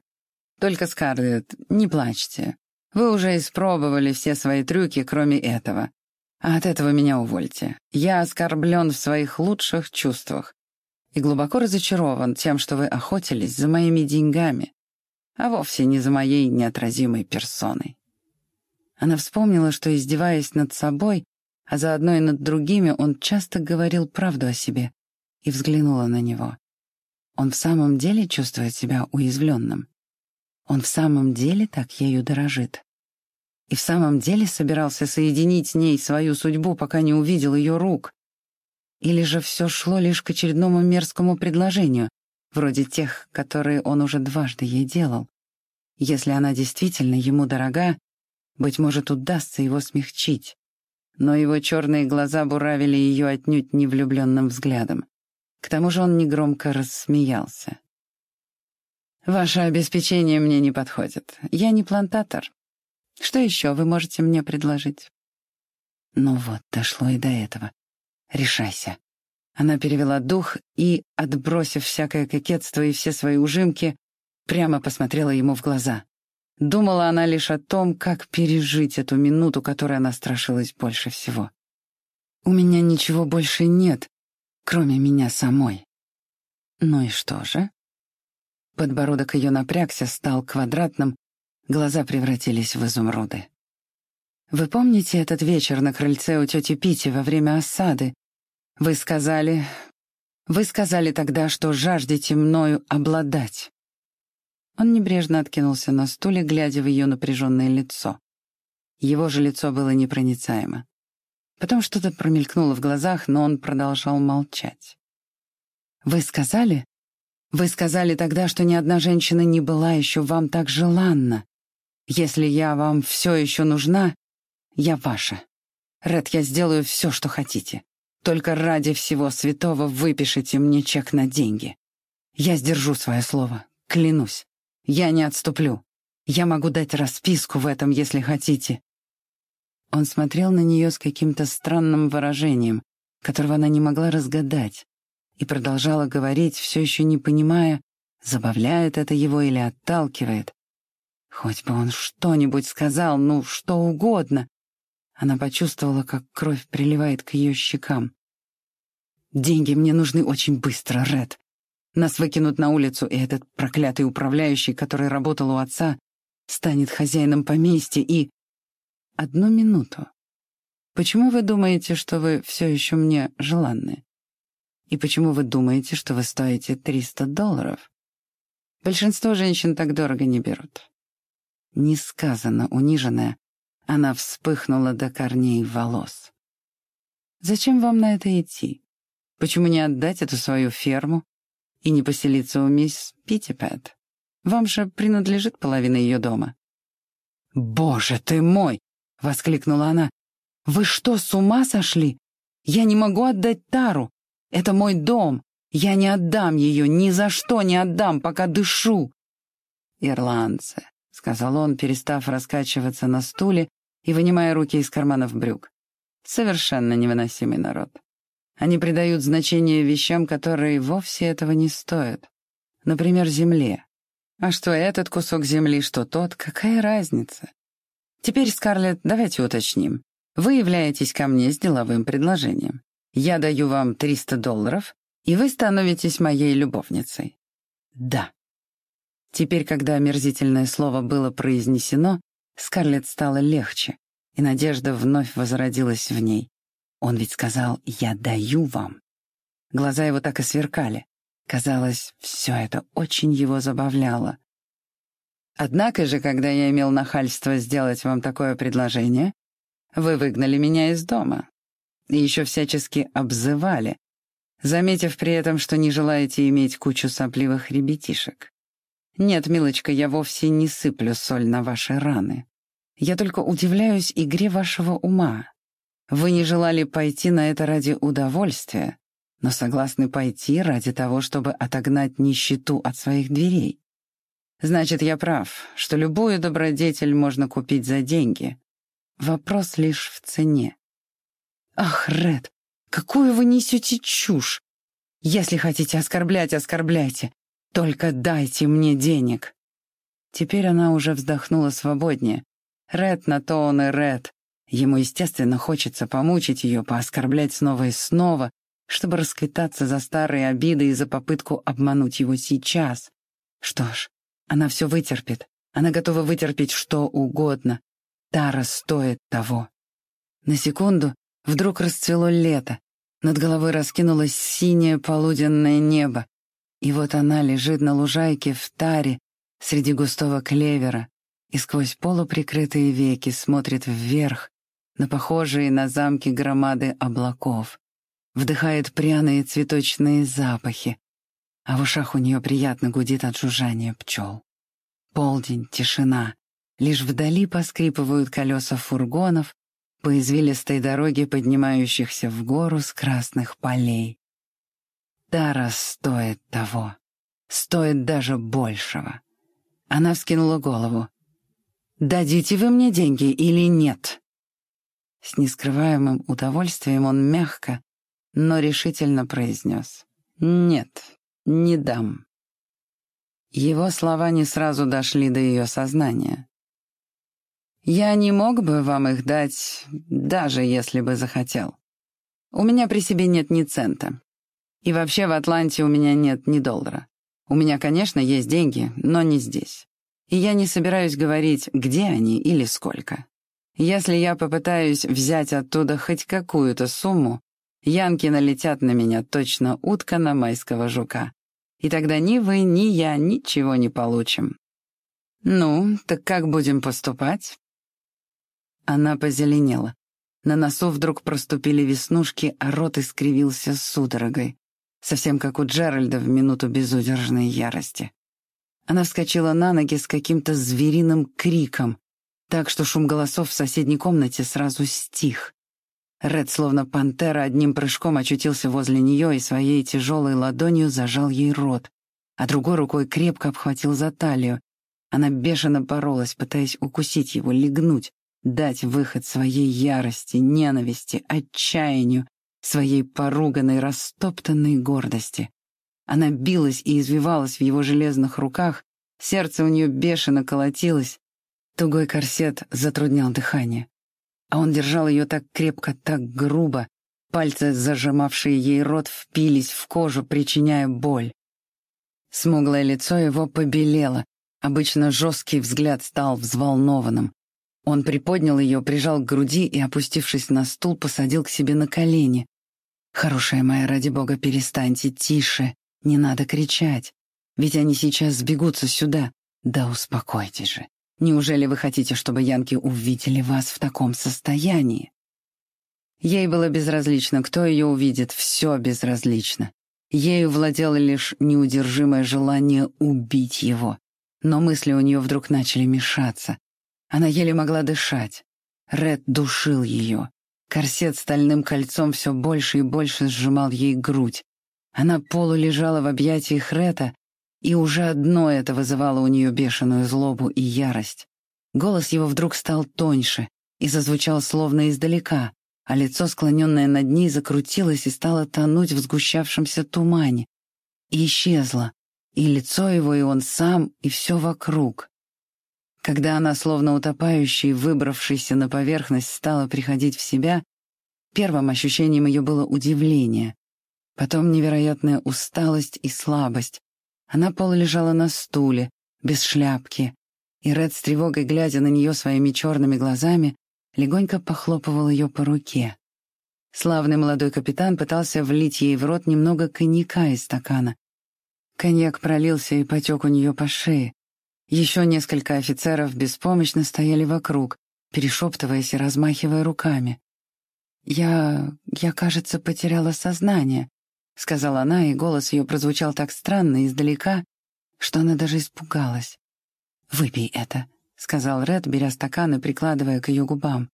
Только, Скарлетт, не плачьте. Вы уже испробовали все свои трюки, кроме этого. От этого меня увольте. Я оскорблен в своих лучших чувствах и глубоко разочарован тем, что вы охотились за моими деньгами, а вовсе не за моей неотразимой персоной. Она вспомнила, что, издеваясь над собой, а заодно и над другими, он часто говорил правду о себе, и взглянула на него. Он в самом деле чувствует себя уязвленным. Он в самом деле так ею дорожит. И в самом деле собирался соединить с ней свою судьбу, пока не увидел ее рук. Или же все шло лишь к очередному мерзкому предложению, вроде тех, которые он уже дважды ей делал. Если она действительно ему дорога, быть может, удастся его смягчить. Но его черные глаза буравили ее отнюдь невлюбленным взглядом. К тому же он негромко рассмеялся. «Ваше обеспечение мне не подходит. Я не плантатор. Что еще вы можете мне предложить?» Ну вот, дошло и до этого. «Решайся». Она перевела дух и, отбросив всякое кокетство и все свои ужимки, прямо посмотрела ему в глаза. Думала она лишь о том, как пережить эту минуту, которой она страшилась больше всего. «У меня ничего больше нет, кроме меня самой». «Ну и что же?» Подбородок ее напрягся, стал квадратным, глаза превратились в изумруды. «Вы помните этот вечер на крыльце у тети Пити во время осады? Вы сказали... Вы сказали тогда, что жаждете мною обладать. Он небрежно откинулся на стуле, глядя в ее напряженное лицо. Его же лицо было непроницаемо. Потом что-то промелькнуло в глазах, но он продолжал молчать. «Вы сказали? Вы сказали тогда, что ни одна женщина не была еще вам так желанна. Если я вам все еще нужна, я ваша. Ред, я сделаю все, что хотите. Только ради всего святого выпишите мне чек на деньги. Я сдержу свое слово, клянусь. Я не отступлю. Я могу дать расписку в этом, если хотите». Он смотрел на нее с каким-то странным выражением, которого она не могла разгадать, и продолжала говорить, все еще не понимая, забавляет это его или отталкивает. Хоть бы он что-нибудь сказал, ну, что угодно. Она почувствовала, как кровь приливает к ее щекам. «Деньги мне нужны очень быстро, Ред. Нас выкинут на улицу, и этот проклятый управляющий, который работал у отца, станет хозяином поместья и... Одну минуту. Почему вы думаете, что вы все еще мне желанны? И почему вы думаете, что вы стоите 300 долларов? Большинство женщин так дорого не берут. Несказанно униженная, она вспыхнула до корней волос. Зачем вам на это идти? Почему не отдать эту свою ферму и не поселиться у мисс Питтипэт. Вам же принадлежит половина ее дома». «Боже ты мой!» — воскликнула она. «Вы что, с ума сошли? Я не могу отдать Тару. Это мой дом. Я не отдам ее, ни за что не отдам, пока дышу». «Ирландцы», — сказал он, перестав раскачиваться на стуле и вынимая руки из карманов брюк. «Совершенно невыносимый народ. Они придают значение вещам, которые вовсе этого не стоят. Например, земле. А что этот кусок земли, что тот, какая разница? Теперь, Скарлетт, давайте уточним. Вы являетесь ко мне с деловым предложением. Я даю вам 300 долларов, и вы становитесь моей любовницей. Да. Теперь, когда омерзительное слово было произнесено, Скарлетт стало легче, и надежда вновь возродилась в ней. Он ведь сказал «я даю вам». Глаза его так и сверкали. Казалось, все это очень его забавляло. Однако же, когда я имел нахальство сделать вам такое предложение, вы выгнали меня из дома и еще всячески обзывали, заметив при этом, что не желаете иметь кучу сопливых ребятишек. Нет, милочка, я вовсе не сыплю соль на ваши раны. Я только удивляюсь игре вашего ума. Вы не желали пойти на это ради удовольствия, но согласны пойти ради того, чтобы отогнать нищету от своих дверей. Значит, я прав, что любую добродетель можно купить за деньги. Вопрос лишь в цене. Ах, Ред, какую вы несете чушь! Если хотите оскорблять, оскорбляйте. Только дайте мне денег. Теперь она уже вздохнула свободнее. Ред на то он и Ред. Ему, естественно, хочется помучить ее, пооскорблять снова и снова, чтобы расквитаться за старые обиды и за попытку обмануть его сейчас. Что ж, она все вытерпит. Она готова вытерпеть что угодно. Тара стоит того. На секунду вдруг расцвело лето. Над головой раскинулось синее полуденное небо. И вот она лежит на лужайке в таре среди густого клевера и сквозь полуприкрытые веки смотрит вверх на похожие на замки громады облаков. Вдыхает пряные цветочные запахи, а в ушах у нее приятно гудит от жужжания пчел. Полдень, тишина. Лишь вдали поскрипывают колеса фургонов по извилистой дороге, поднимающихся в гору с красных полей. Тара стоит того. Стоит даже большего. Она вскинула голову. «Дадите вы мне деньги или нет?» С нескрываемым удовольствием он мягко, но решительно произнес. «Нет, не дам». Его слова не сразу дошли до ее сознания. «Я не мог бы вам их дать, даже если бы захотел. У меня при себе нет ни цента. И вообще в Атланте у меня нет ни доллара. У меня, конечно, есть деньги, но не здесь. И я не собираюсь говорить, где они или сколько. Если я попытаюсь взять оттуда хоть какую-то сумму, янки налетят на меня точно утка на майского жука. И тогда ни вы, ни я ничего не получим. Ну, так как будем поступать? Она позеленела. На носу вдруг проступили веснушки, а рот искривился судорогой. Совсем как у Джеральда в минуту безудержной ярости. Она вскочила на ноги с каким-то звериным криком, так что шум голосов в соседней комнате сразу стих. Ред, словно пантера, одним прыжком очутился возле нее и своей тяжелой ладонью зажал ей рот, а другой рукой крепко обхватил за талию. Она бешено боролась, пытаясь укусить его, легнуть, дать выход своей ярости, ненависти, отчаянию, своей поруганной, растоптанной гордости. Она билась и извивалась в его железных руках, сердце у нее бешено колотилось, тугой корсет затруднял дыхание. А он держал ее так крепко, так грубо, пальцы, зажимавшие ей рот, впились в кожу, причиняя боль. Смуглое лицо его побелело, обычно жесткий взгляд стал взволнованным. Он приподнял ее, прижал к груди и, опустившись на стул, посадил к себе на колени. «Хорошая моя, ради бога, перестаньте, тише, не надо кричать, ведь они сейчас сбегутся сюда. Да успокойтесь же. Неужели вы хотите, чтобы янки увидели вас в таком состоянии?» Ей было безразлично, кто ее увидит, все безразлично. Ею владело лишь неудержимое желание убить его. Но мысли у нее вдруг начали мешаться. Она еле могла дышать. Ред душил ее. Корсет стальным кольцом все больше и больше сжимал ей грудь. Она полулежала в объятиях Рета, и уже одно это вызывало у нее бешеную злобу и ярость. Голос его вдруг стал тоньше и зазвучал словно издалека, а лицо, склоненное над ней, закрутилось и стало тонуть в сгущавшемся тумане. И исчезло, и лицо его, и он сам, и все вокруг. Когда она, словно утопающий, выбравшийся на поверхность, стала приходить в себя, первым ощущением ее было удивление, потом невероятная усталость и слабость, она полулежала на стуле, без шляпки, и Ред с тревогой, глядя на нее своими черными глазами, легонько похлопывал ее по руке. Славный молодой капитан пытался влить ей в рот немного коньяка из стакана. Коньяк пролился и потек у нее по шее. Еще несколько офицеров беспомощно стояли вокруг, перешептываясь и размахивая руками. «Я... я, кажется, потеряла сознание», — сказала она, и голос ее прозвучал так странно издалека, что она даже испугалась. «Выпей это», — сказал Ред, беря стакан и прикладывая к ее губам.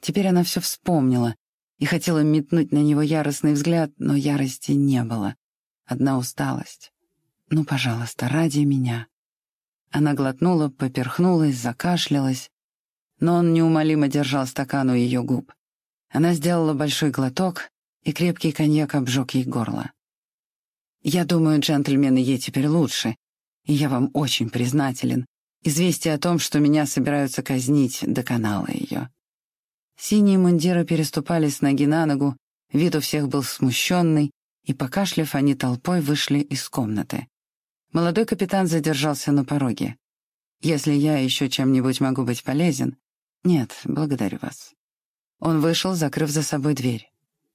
Теперь она все вспомнила и хотела метнуть на него яростный взгляд, но ярости не было. Одна усталость. «Ну, пожалуйста, ради меня». Она глотнула, поперхнулась, закашлялась, но он неумолимо держал стакан у ее губ. Она сделала большой глоток, и крепкий коньяк обжег ей горло. «Я думаю, джентльмены, ей теперь лучше, и я вам очень признателен. Известие о том, что меня собираются казнить, доконало ее». Синие мундиры переступали с ноги на ногу, вид у всех был смущенный, и, покашляв, они толпой вышли из комнаты. Молодой капитан задержался на пороге. «Если я еще чем-нибудь могу быть полезен...» «Нет, благодарю вас». Он вышел, закрыв за собой дверь.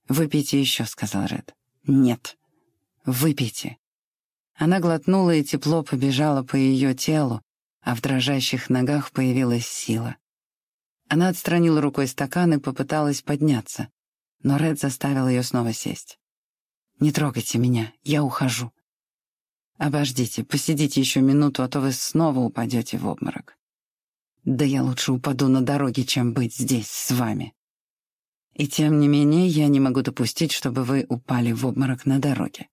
«Выпейте еще», — сказал Ред. «Нет». «Выпейте». Она глотнула, и тепло побежало по ее телу, а в дрожащих ногах появилась сила. Она отстранила рукой стакан и попыталась подняться, но Ред заставил ее снова сесть. «Не трогайте меня, я ухожу». «Обождите, посидите еще минуту, а то вы снова упадете в обморок». «Да я лучше упаду на дороге, чем быть здесь с вами». «И тем не менее я не могу допустить, чтобы вы упали в обморок на дороге.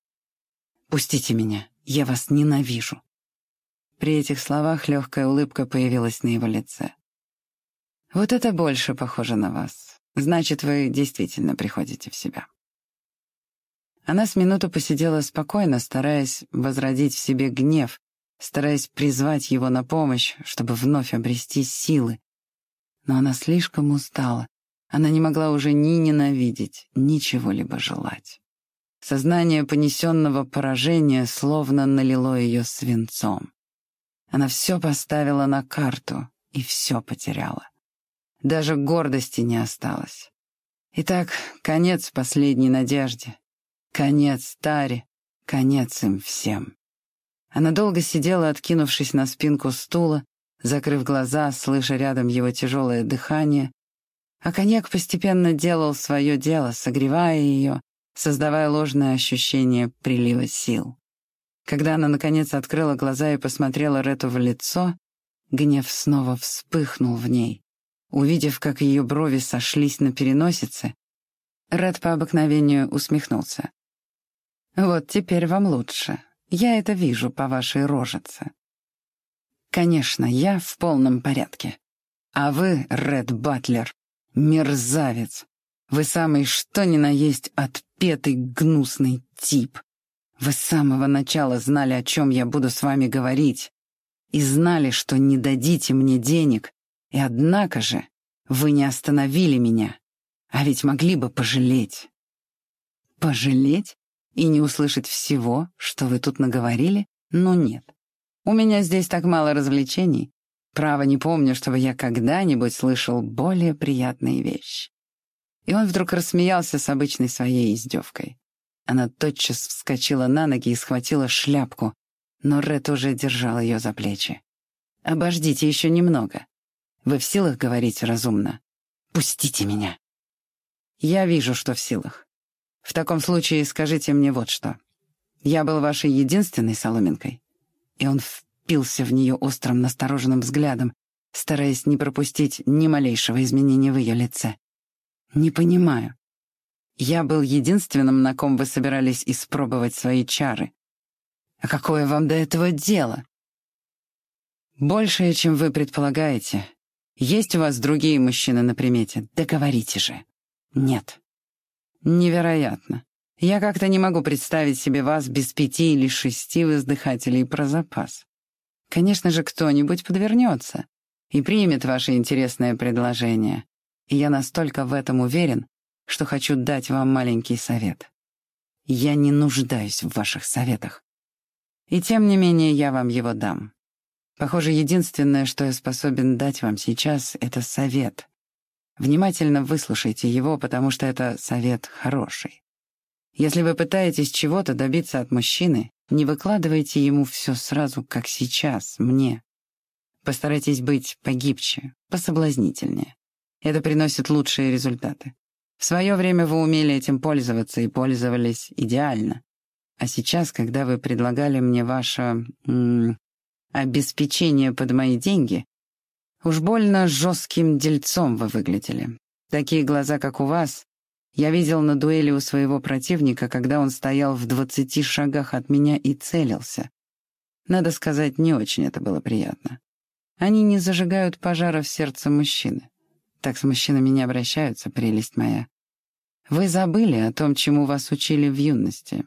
Пустите меня, я вас ненавижу». При этих словах легкая улыбка появилась на его лице. «Вот это больше похоже на вас. Значит, вы действительно приходите в себя». Она с минуту посидела спокойно, стараясь возродить в себе гнев, стараясь призвать его на помощь, чтобы вновь обрести силы. Но она слишком устала. Она не могла уже ни ненавидеть, ни чего-либо желать. Сознание понесенного поражения словно налило ее свинцом. Она все поставила на карту и все потеряла. Даже гордости не осталось. Итак, конец последней надежде. Конец Таре, конец им всем. Она долго сидела, откинувшись на спинку стула, закрыв глаза, слыша рядом его тяжелое дыхание, а коньяк постепенно делал свое дело, согревая ее, создавая ложное ощущение прилива сил. Когда она, наконец, открыла глаза и посмотрела Рету в лицо, гнев снова вспыхнул в ней. Увидев, как ее брови сошлись на переносице, Ред по обыкновению усмехнулся. Вот теперь вам лучше. Я это вижу по вашей рожице. Конечно, я в полном порядке. А вы, Ред Батлер, мерзавец. Вы самый что ни на есть отпетый гнусный тип. Вы с самого начала знали, о чем я буду с вами говорить. И знали, что не дадите мне денег. И однако же вы не остановили меня. А ведь могли бы пожалеть. Пожалеть? И не услышать всего, что вы тут наговорили? Ну нет. У меня здесь так мало развлечений. Право, не помню, чтобы я когда-нибудь слышал более приятные вещи. И он вдруг рассмеялся с обычной своей издевкой. Она тотчас вскочила на ноги и схватила шляпку, но Ред уже держал ее за плечи. «Обождите еще немного. Вы в силах говорить разумно? Пустите меня!» «Я вижу, что в силах. В таком случае скажите мне вот что. Я был вашей единственной соломинкой?» И он впился в нее острым, настороженным взглядом, стараясь не пропустить ни малейшего изменения в ее лице. «Не понимаю. Я был единственным, на ком вы собирались испробовать свои чары. А какое вам до этого дело?» «Большее, чем вы предполагаете. Есть у вас другие мужчины на примете? Договорите же». «Нет». Невероятно. Я как-то не могу представить себе вас без пяти или шести воздыхателей про запас. Конечно же, кто-нибудь подвернется и примет ваше интересное предложение. И я настолько в этом уверен, что хочу дать вам маленький совет. Я не нуждаюсь в ваших советах. И тем не менее я вам его дам. Похоже, единственное, что я способен дать вам сейчас, — это совет, Внимательно выслушайте его, потому что это совет хороший. Если вы пытаетесь чего-то добиться от мужчины, не выкладывайте ему все сразу, как сейчас, мне. Постарайтесь быть погибче, пособлазнительнее. Это приносит лучшие результаты. В свое время вы умели этим пользоваться и пользовались идеально. А сейчас, когда вы предлагали мне ваше м, обеспечение под мои деньги, уж больно жестким дельцом вы выглядели. Такие глаза, как у вас, я видел на дуэли у своего противника, когда он стоял в двадцати шагах от меня и целился. Надо сказать, не очень это было приятно. Они не зажигают пожара в сердце мужчины. Так с мужчинами не обращаются, прелесть моя. Вы забыли о том, чему вас учили в юности.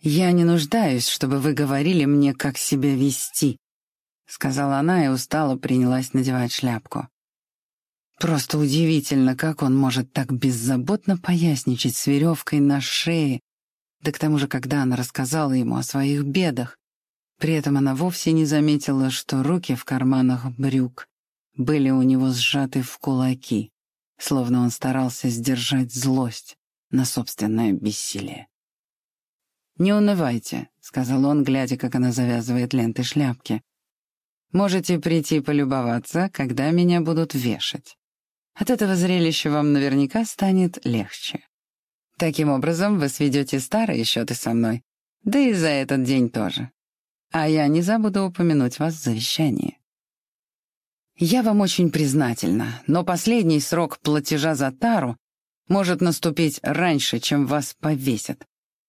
«Я не нуждаюсь, чтобы вы говорили мне, как себя вести», — сказала она и устало принялась надевать шляпку. Просто удивительно, как он может так беззаботно поясничать с веревкой на шее, да к тому же, когда она рассказала ему о своих бедах. При этом она вовсе не заметила, что руки в карманах брюк были у него сжаты в кулаки, словно он старался сдержать злость на собственное бессилие. «Не унывайте», — сказал он, глядя, как она завязывает ленты шляпки. «Можете прийти полюбоваться, когда меня будут вешать. От этого зрелища вам наверняка станет легче. Таким образом, вы сведете старые счеты со мной, да и за этот день тоже. А я не забуду упомянуть вас в завещании. Я вам очень признательна, но последний срок платежа за тару может наступить раньше, чем вас повесят,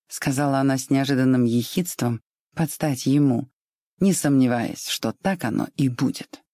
сказала она с неожиданным ехидством, подстать ему, не сомневаясь, что так оно и будет.